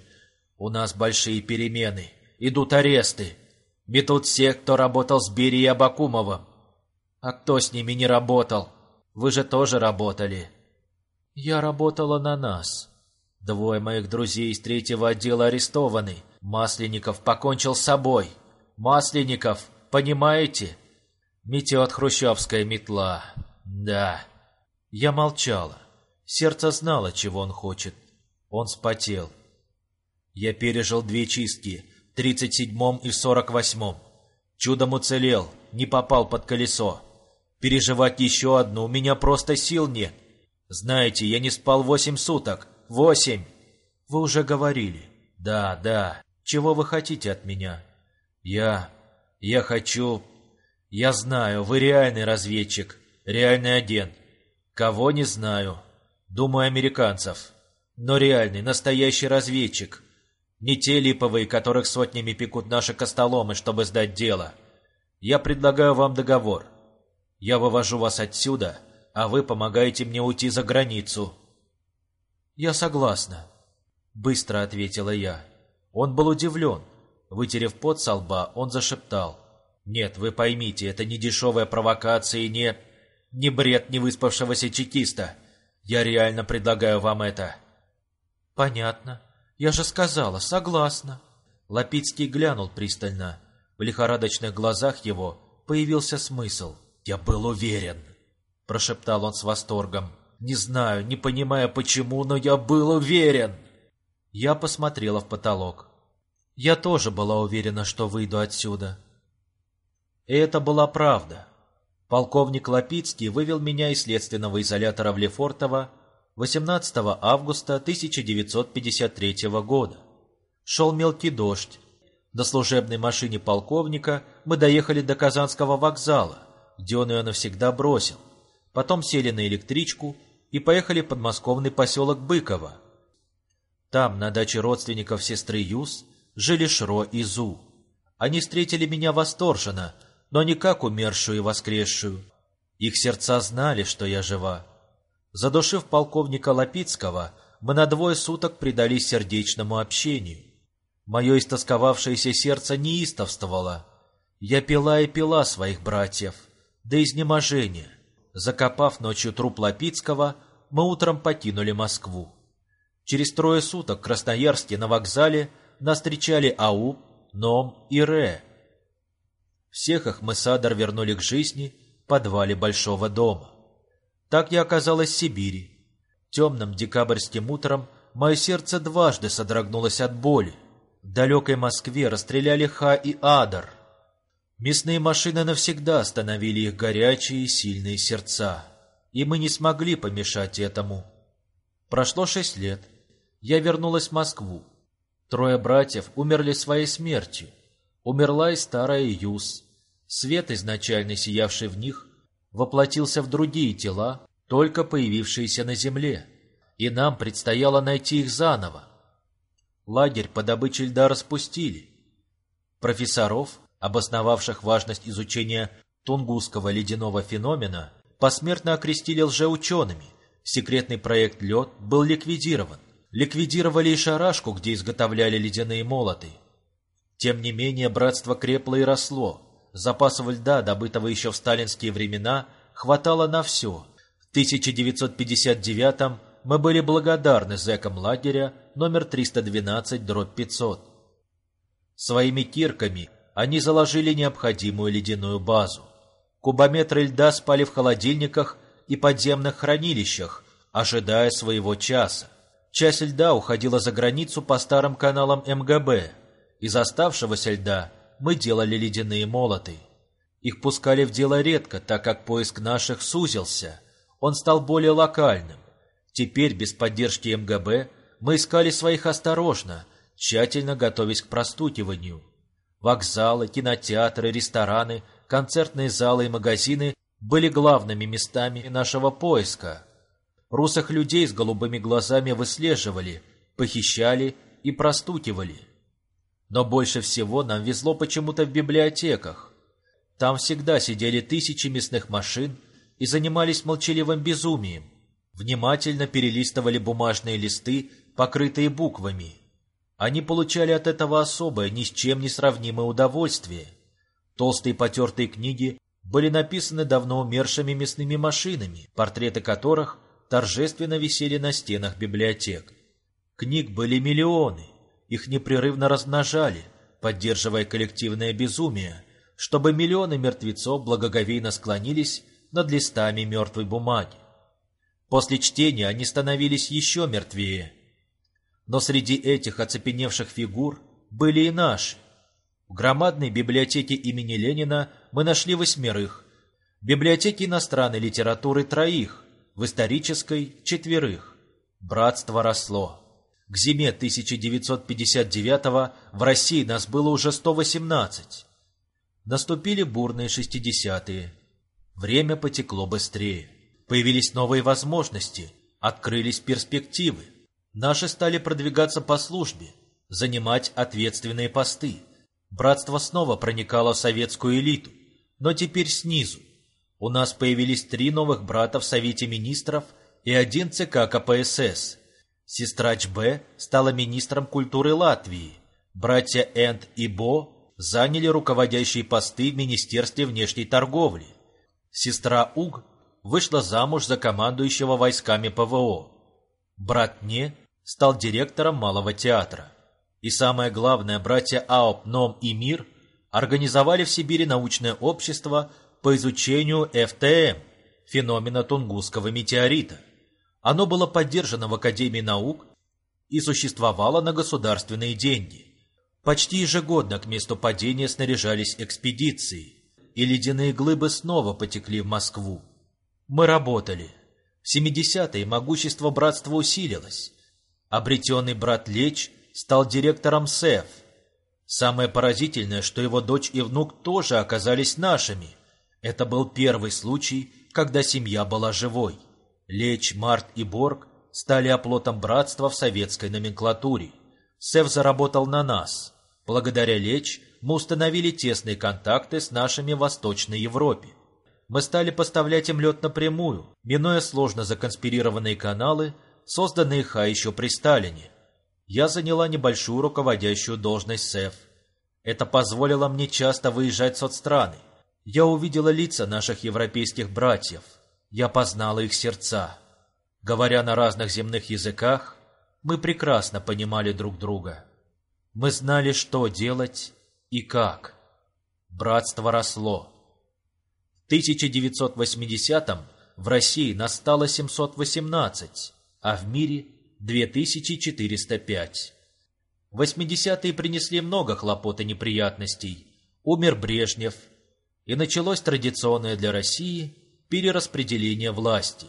У нас большие перемены. Идут аресты. Метут всех, кто работал с Берией Абакумовым. А кто с ними не работал? Вы же тоже работали. Я работала на нас. Двое моих друзей из третьего отдела арестованы. Масленников покончил с собой. Масленников, понимаете? Метет хрущевская метла. Да. Я молчала. Сердце знало, чего он хочет. Он спотел. Я пережил две чистки, тридцать седьмом и сорок восьмом. Чудом уцелел, не попал под колесо. Переживать еще одну у меня просто сил нет. Знаете, я не спал восемь суток. Восемь! Вы уже говорили. Да, да. Чего вы хотите от меня? Я... я хочу... Я знаю, вы реальный разведчик, реальный агент. Кого не знаю. Думаю, американцев. Но реальный, настоящий разведчик. Не те липовые, которых сотнями пекут наши костоломы, чтобы сдать дело. Я предлагаю вам договор. Я вывожу вас отсюда, а вы помогаете мне уйти за границу». «Я согласна», — быстро ответила я. Он был удивлен. Вытерев пот со лба, он зашептал. «Нет, вы поймите, это не дешевая провокация и не... не бред невыспавшегося чекиста. Я реально предлагаю вам это». «Понятно. Я же сказала, согласна». Лапицкий глянул пристально. В лихорадочных глазах его появился смысл. «Я был уверен», — прошептал он с восторгом. «Не знаю, не понимая почему, но я был уверен». Я посмотрела в потолок. Я тоже была уверена, что выйду отсюда. И это была правда. Полковник Лапицкий вывел меня из следственного изолятора в Лефортово 18 августа 1953 года. Шел мелкий дождь. На служебной машине полковника мы доехали до Казанского вокзала, где он ее навсегда бросил. Потом сели на электричку и поехали в подмосковный поселок Быково. Там, на даче родственников сестры Юс, жили Шро и Зу. Они встретили меня восторженно, но не как умершую и воскресшую. Их сердца знали, что я жива. Задушив полковника Лапицкого, мы на двое суток предались сердечному общению. Мое истосковавшееся сердце неистовствовало. Я пила и пила своих братьев, до изнеможения. Закопав ночью труп Лапицкого, мы утром покинули Москву. Через трое суток в Красноярске на вокзале нас встречали АУ, НОМ и РЭ. Всех их мы с Адар вернули к жизни в подвале большого дома. Так я оказалась в Сибири. Темным декабрьским утром мое сердце дважды содрогнулось от боли. В далекой Москве расстреляли Ха и Адар. Мясные машины навсегда остановили их горячие и сильные сердца. И мы не смогли помешать этому. Прошло шесть лет. Я вернулась в Москву. Трое братьев умерли своей смертью. Умерла и старая Юс. Свет, изначально сиявший в них, воплотился в другие тела, только появившиеся на земле, и нам предстояло найти их заново. Лагерь по добыче льда распустили. Профессоров, обосновавших важность изучения тунгусского ледяного феномена, посмертно окрестили лжеучеными. Секретный проект «Лед» был ликвидирован. Ликвидировали и шарашку, где изготовляли ледяные молоты. Тем не менее, братство крепло и росло. Запасов льда, добытого еще в сталинские времена, хватало на все. В 1959-м мы были благодарны зэкам лагеря номер 312-500. Своими кирками они заложили необходимую ледяную базу. Кубометры льда спали в холодильниках и подземных хранилищах, ожидая своего часа. Часть льда уходила за границу по старым каналам МГБ. Из оставшегося льда мы делали ледяные молоты. Их пускали в дело редко, так как поиск наших сузился. Он стал более локальным. Теперь, без поддержки МГБ, мы искали своих осторожно, тщательно готовясь к простукиванию. Вокзалы, кинотеатры, рестораны, концертные залы и магазины были главными местами нашего поиска – Русых людей с голубыми глазами выслеживали, похищали и простукивали. Но больше всего нам везло почему-то в библиотеках. Там всегда сидели тысячи мясных машин и занимались молчаливым безумием. Внимательно перелистывали бумажные листы, покрытые буквами. Они получали от этого особое, ни с чем не сравнимое удовольствие. Толстые потертые книги были написаны давно умершими мясными машинами, портреты которых – торжественно висели на стенах библиотек. Книг были миллионы, их непрерывно размножали, поддерживая коллективное безумие, чтобы миллионы мертвецов благоговейно склонились над листами мертвой бумаги. После чтения они становились еще мертвее. Но среди этих оцепеневших фигур были и наши. В громадной библиотеке имени Ленина мы нашли восьмерых, в библиотеке иностранной литературы троих, в исторической – четверых. Братство росло. К зиме 1959 в России нас было уже 118. Наступили бурные шестидесятые. Время потекло быстрее. Появились новые возможности, открылись перспективы. Наши стали продвигаться по службе, занимать ответственные посты. Братство снова проникало в советскую элиту, но теперь снизу. У нас появились три новых брата в Совете Министров и один ЦК КПСС. Сестра ЧБ стала министром культуры Латвии. Братья Энд и Бо заняли руководящие посты в Министерстве внешней торговли. Сестра Уг вышла замуж за командующего войсками ПВО. Брат Не стал директором Малого театра. И самое главное, братья Аоп, Ном и Мир организовали в Сибири научное общество по изучению ФТМ, феномена Тунгусского метеорита. Оно было поддержано в Академии наук и существовало на государственные деньги. Почти ежегодно к месту падения снаряжались экспедиции, и ледяные глыбы снова потекли в Москву. Мы работали. В 70-е могущество братства усилилось. Обретенный брат Леч стал директором СЭФ. Самое поразительное, что его дочь и внук тоже оказались нашими. Это был первый случай, когда семья была живой. Леч, Март и Борг стали оплотом братства в советской номенклатуре. СЭФ заработал на нас. Благодаря Леч мы установили тесные контакты с нашими в Восточной Европе мы стали поставлять им лед напрямую, минуя сложно законспирированные каналы, созданные Ха еще при Сталине. Я заняла небольшую руководящую должность СЭФ. Это позволило мне часто выезжать в соцстраны. Я увидела лица наших европейских братьев. Я познала их сердца. Говоря на разных земных языках, мы прекрасно понимали друг друга. Мы знали, что делать и как. Братство росло. 1980-м в России настало 718, а в мире 2405. 80-е принесли много хлопот и неприятностей. Умер Брежнев, и началось традиционное для России перераспределение власти.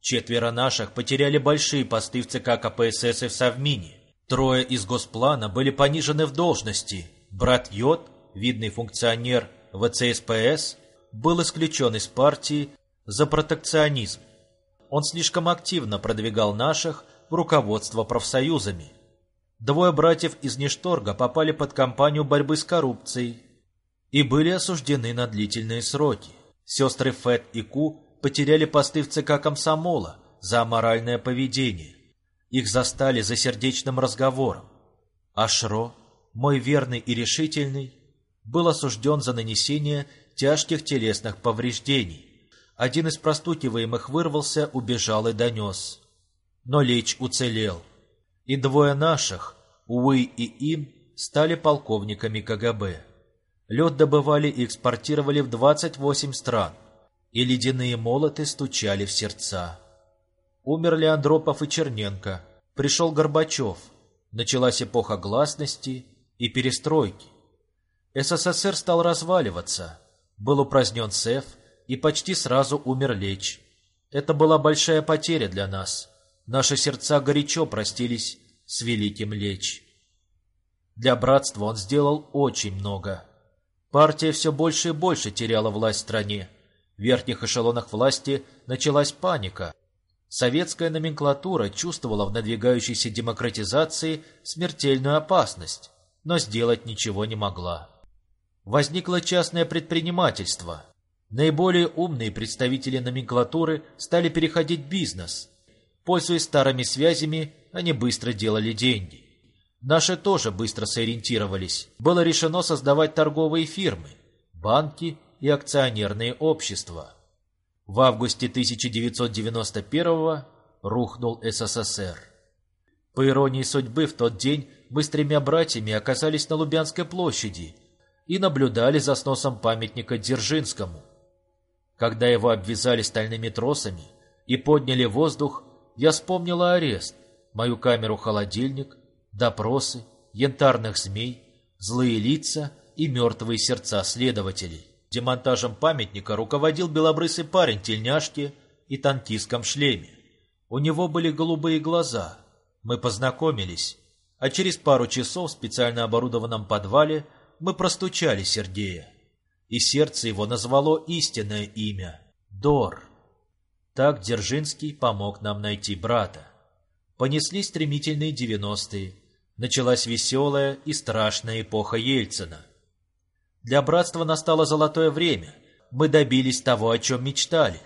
Четверо наших потеряли большие посты в ЦК КПСС и в Совмине. Трое из Госплана были понижены в должности. Брат Йод, видный функционер ВЦСПС, был исключен из партии за протекционизм. Он слишком активно продвигал наших в руководство профсоюзами. Двое братьев из Ништорга попали под кампанию борьбы с коррупцией и были осуждены на длительные сроки. Сестры Фет и Ку потеряли посты в ЦК комсомола за аморальное поведение. Их застали за сердечным разговором. Ашро, мой верный и решительный, был осужден за нанесение тяжких телесных повреждений. Один из простукиваемых вырвался, убежал и донес. Но Лич уцелел. И двое наших, Уи и Им, стали полковниками КГБ. Лед добывали и экспортировали в 28 стран, и ледяные молоты стучали в сердца. Умерли Андропов и Черненко, пришел Горбачев, началась эпоха гласности и перестройки. СССР стал разваливаться, был упразднен СЭФ и почти сразу умер Леч. Это была большая потеря для нас. Наши сердца горячо простились с великим Леч. Для братства он сделал очень много. Партия все больше и больше теряла власть в стране. В верхних эшелонах власти началась паника. Советская номенклатура чувствовала в надвигающейся демократизации смертельную опасность, но сделать ничего не могла возникло частное предпринимательство. Наиболее умные представители номенклатуры стали переходить в бизнес. Пользуясь старыми связями, они быстро делали деньги. Наши тоже быстро сориентировались. Было решено создавать торговые фирмы, банки и акционерные общества. В августе 1991 рухнул СССР. По иронии судьбы, в тот день мы с тремя братьями оказались на Лубянской площади – и наблюдали за сносом памятника Дзержинскому. Когда его обвязали стальными тросами и подняли воздух, я вспомнила арест, мою камеру-холодильник, допросы, янтарных змей, злые лица и мертвые сердца следователей. Демонтажем памятника руководил белобрысый парень в тельняшке и танкистском шлеме. У него были голубые глаза. Мы познакомились, а через пару часов в специально оборудованном подвале – мы простучали Сергея, и сердце его назвало истинное имя — Дор. Так Дзержинский помог нам найти брата. Понесли стремительные девяностые, началась веселая и страшная эпоха Ельцина. Для братства настало золотое время. Мы добились того, о чем мечтали.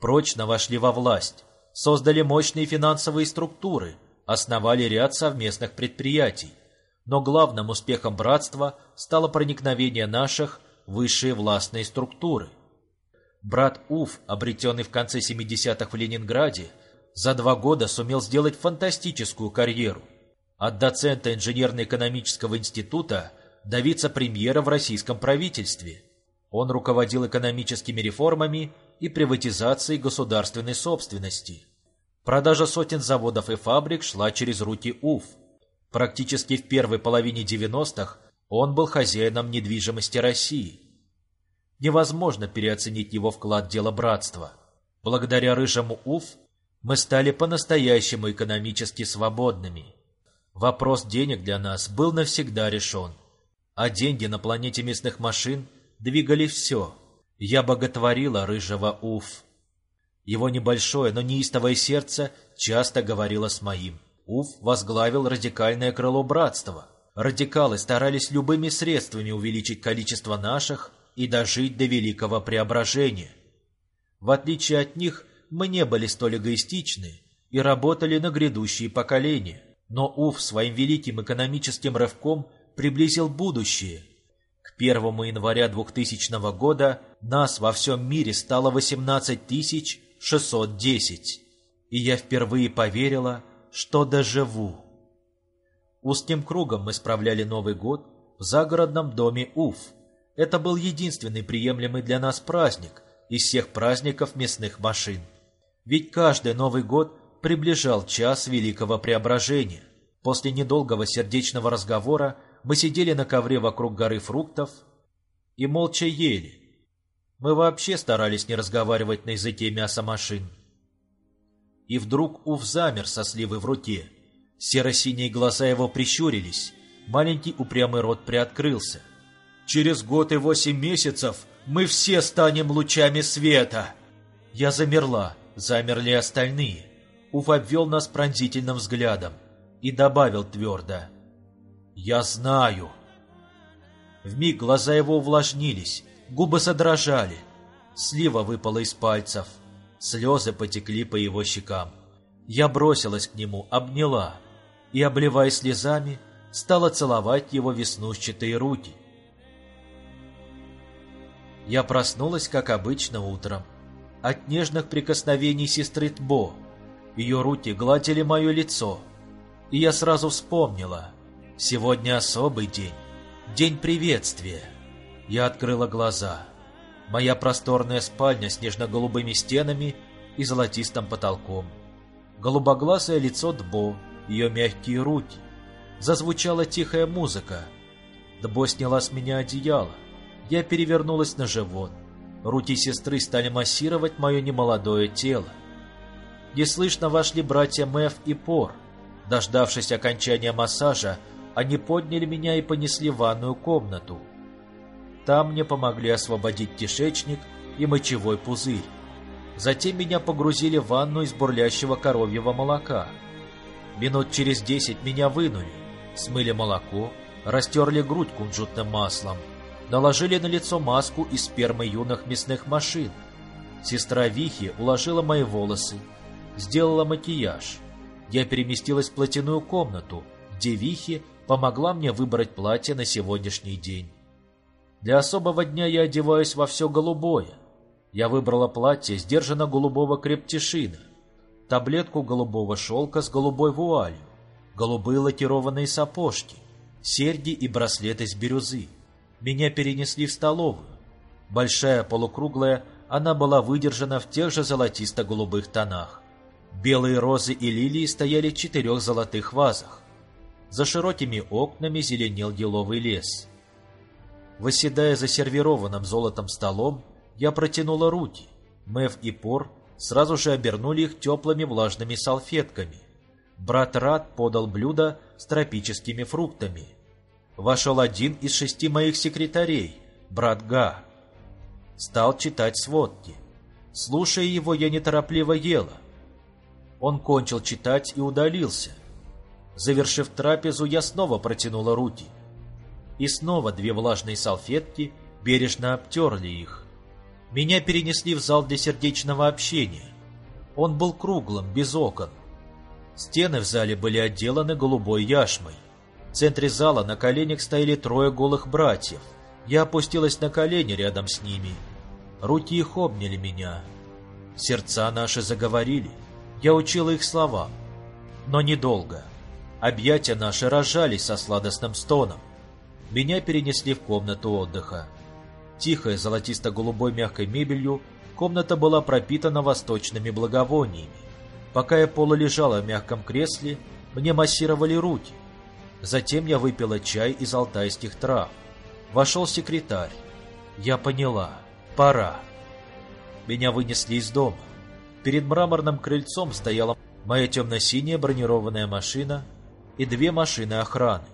Прочно вошли во власть, создали мощные финансовые структуры, основали ряд совместных предприятий. Но главным успехом братства стало проникновение наших высшие властные структуры. Брат Уф, обретенный в конце 70-х в Ленинграде, за два года сумел сделать фантастическую карьеру. От доцента инженерно-экономического института до вице-премьера в российском правительстве. Он руководил экономическими реформами и приватизацией государственной собственности. Продажа сотен заводов и фабрик шла через руки УФ. Практически в первой половине 90-х он был хозяином недвижимости России. Невозможно переоценить его вклад в дело братства. Благодаря рыжему УФ мы стали по-настоящему экономически свободными. Вопрос денег для нас был навсегда решен. А деньги на планете местных машин двигали все. Я боготворила рыжего Уф. Его небольшое, но неистовое сердце часто говорило с моим. Уф возглавил радикальное крыло братства. Радикалы старались любыми средствами увеличить количество наших и дожить до великого преображения. В отличие от них, мы не были столь эгоистичны и работали на грядущие поколения. Но Уф своим великим экономическим рывком приблизил будущее. К 1 января 2000 года нас во всем мире стало 18 610, и я впервые поверила, что доживу. Узким кругом мы справляли Новый год в загородном доме Уф. Это был единственный приемлемый для нас праздник из всех праздников мясных машин. Ведь каждый Новый год приближал час Великого Преображения. После недолгого сердечного разговора мы сидели на ковре вокруг горы фруктов и молча ели. Мы вообще старались не разговаривать на языке мяса машин. И вдруг Уф замер со сливой в руке. Серо-синие глаза его прищурились, маленький упрямый рот приоткрылся. «Через год и восемь месяцев мы все станем лучами света!» Я замерла, замерли остальные. Уф обвел нас пронзительным взглядом и добавил твердо. «Я знаю». Вмиг глаза его увлажнились, губы задрожали. Слива выпала из пальцев, слезы потекли по его щекам. Я бросилась к нему, обняла и, обливая слезами, стала целовать его веснушчатые руки. Я проснулась, как обычно, утром, от нежных прикосновений сестры Тбо. Ее руки гладили мое лицо, и я сразу вспомнила. Сегодня особый день, день приветствия. Я открыла глаза. Моя просторная спальня с нежно-голубыми стенами и золотистым потолком. Голубоглазое лицо Дбо, ее мягкие руки. Зазвучала тихая музыка. Дбо сняла с меня одеяло. Я перевернулась на живот. Руки сестры стали массировать мое немолодое тело. Неслышно вошли братья Мэв и Пор. Дождавшись окончания массажа, они подняли меня и понесли в ванную комнату. Там мне помогли освободить кишечник и мочевой пузырь. Затем меня погрузили в ванну из бурлящего коровьего молока. Минут через десять меня вынули, смыли молоко, растерли грудь кунжутным маслом, наложили на лицо маску из спермы юных мясных машин. Сестра Вихи уложила мои волосы, сделала макияж. Я переместилась в платяную комнату, где Вихи помогла мне выбрать платье на сегодняшний день. Для особого дня я одеваюсь во все голубое. Я выбрала платье сдержанно голубого крептишина, таблетку голубого шелка с голубой вуалью, голубые лакированные сапожки, серьги и браслет из бирюзы. Меня перенесли в столовую. Большая полукруглая, она была выдержана в тех же золотисто-голубых тонах. Белые розы и лилии стояли в четырех золотых вазах. За широкими окнами зеленел еловый лес. Восседая за сервированным золотом столом, я протянула руки. Мэв и Пор сразу же обернули их теплыми влажными салфетками. Брат Рад подал блюдо с тропическими фруктами. Вошел один из шести моих секретарей, брат Га. Стал читать сводки. Слушая его, я неторопливо ела. Он кончил читать и удалился. Завершив трапезу, я снова протянула руки. и снова две влажные салфетки бережно обтерли их. Меня перенесли в зал для сердечного общения. Он был круглым, без окон. Стены в зале были отделаны голубой яшмой. В центре зала на коленях стояли трое голых братьев. Я опустилась на колени рядом с ними. Руки их обняли меня. Сердца наши заговорили. Я учила их словам. Но недолго. Объятия наши разжались со сладостным стоном. Меня перенесли в комнату отдыха. Тихая золотисто-голубой мягкой мебелью, комната была пропитана восточными благовониями. Пока я полулежала в мягком кресле, мне массировали руки. Затем я выпила чай из алтайских трав. Вошел секретарь. Я поняла. Пора. Меня вынесли из дома. Перед мраморным крыльцом стояла моя темно-синяя бронированная машина и две машины охраны.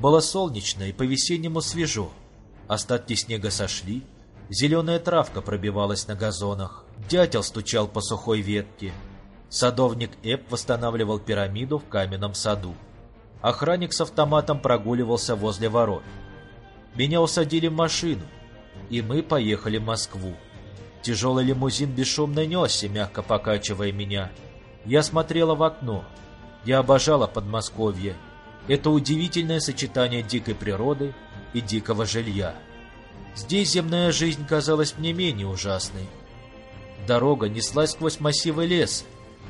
Было солнечно и по-весеннему свежо. Остатки снега сошли, зеленая травка пробивалась на газонах, дятел стучал по сухой ветке. Садовник Эп восстанавливал пирамиду в каменном саду. Охранник с автоматом прогуливался возле ворот. Меня усадили в машину, и мы поехали в Москву. Тяжелый лимузин бесшумно несся, мягко покачивая меня. Я смотрела в окно. Я обожала Подмосковье. Это удивительное сочетание дикой природы и дикого жилья. Здесь земная жизнь казалась мне менее ужасной. Дорога неслась сквозь массивы леса.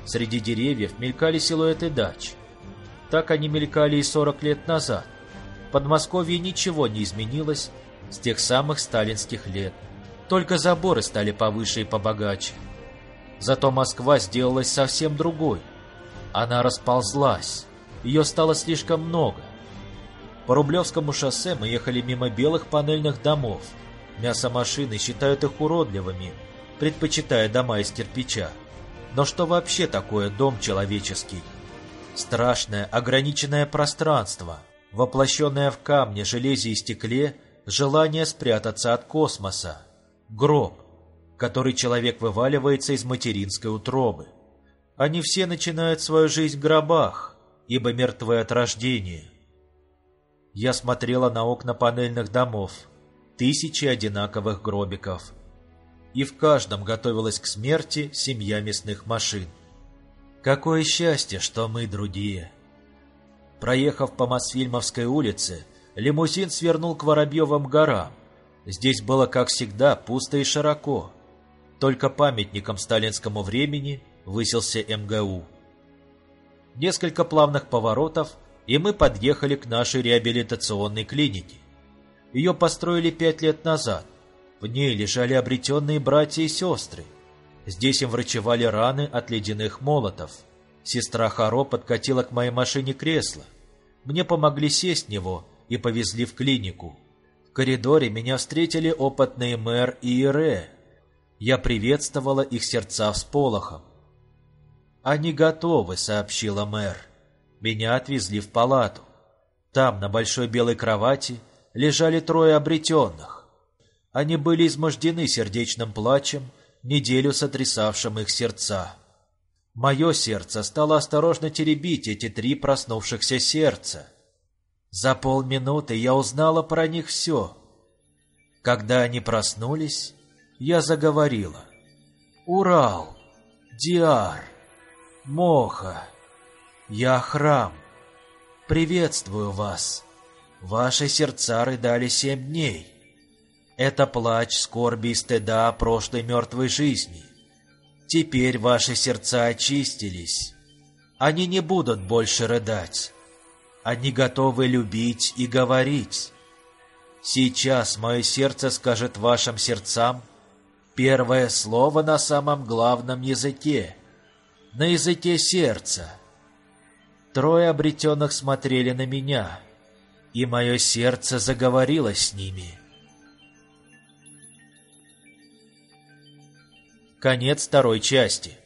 Среди деревьев мелькали силуэты дач. Так они мелькали и 40 лет назад. В Подмосковье ничего не изменилось с тех самых сталинских лет. Только заборы стали повыше и побогаче. Зато Москва сделалась совсем другой. Она расползлась. Ее стало слишком много. По Рублевскому шоссе мы ехали мимо белых панельных домов. Мясомашины считают их уродливыми, предпочитая дома из кирпича. Но что вообще такое дом человеческий? Страшное ограниченное пространство, воплощенное в камне, железе и стекле, желание спрятаться от космоса. Гроб, который человек вываливается из материнской утробы. Они все начинают свою жизнь в гробах, ибо мертвы от рождения. Я смотрела на окна панельных домов, тысячи одинаковых гробиков. И в каждом готовилась к смерти семья мясных машин. Какое счастье, что мы другие. Проехав по Мосфильмовской улице, лимузин свернул к Воробьевым горам. Здесь было, как всегда, пусто и широко. Только памятником сталинскому времени высился МГУ. Несколько плавных поворотов, и мы подъехали к нашей реабилитационной клинике. Ее построили пять лет назад. В ней лежали обретенные братья и сестры. Здесь им врачевали раны от ледяных молотов. Сестра Харо подкатила к моей машине кресло. Мне помогли сесть в него и повезли в клинику. Коридоре меня встретили опытные мэр и Ире. Я приветствовала их сердца всполохом. «Они готовы», — сообщила мэр. Меня отвезли в палату. Там, на большой белой кровати, лежали трое обретенных. Они были измождены сердечным плачем, неделю сотрясавшим их сердца. Мое сердце стало осторожно теребить эти три проснувшихся сердца. За полминуты я узнала про них все. Когда они проснулись, я заговорила. «Урал! Диар!» Моха, я храм. Приветствую вас. Ваши сердца рыдали семь дней. Это плач скорби и стыда прошлой мертвой жизни. Теперь ваши сердца очистились. Они не будут больше рыдать. Они готовы любить и говорить. Сейчас мое сердце скажет вашим сердцам первое слово на самом главном языке — на языке сердца. Трое обретенных смотрели на меня, и мое сердце заговорило с ними. Конец второй части.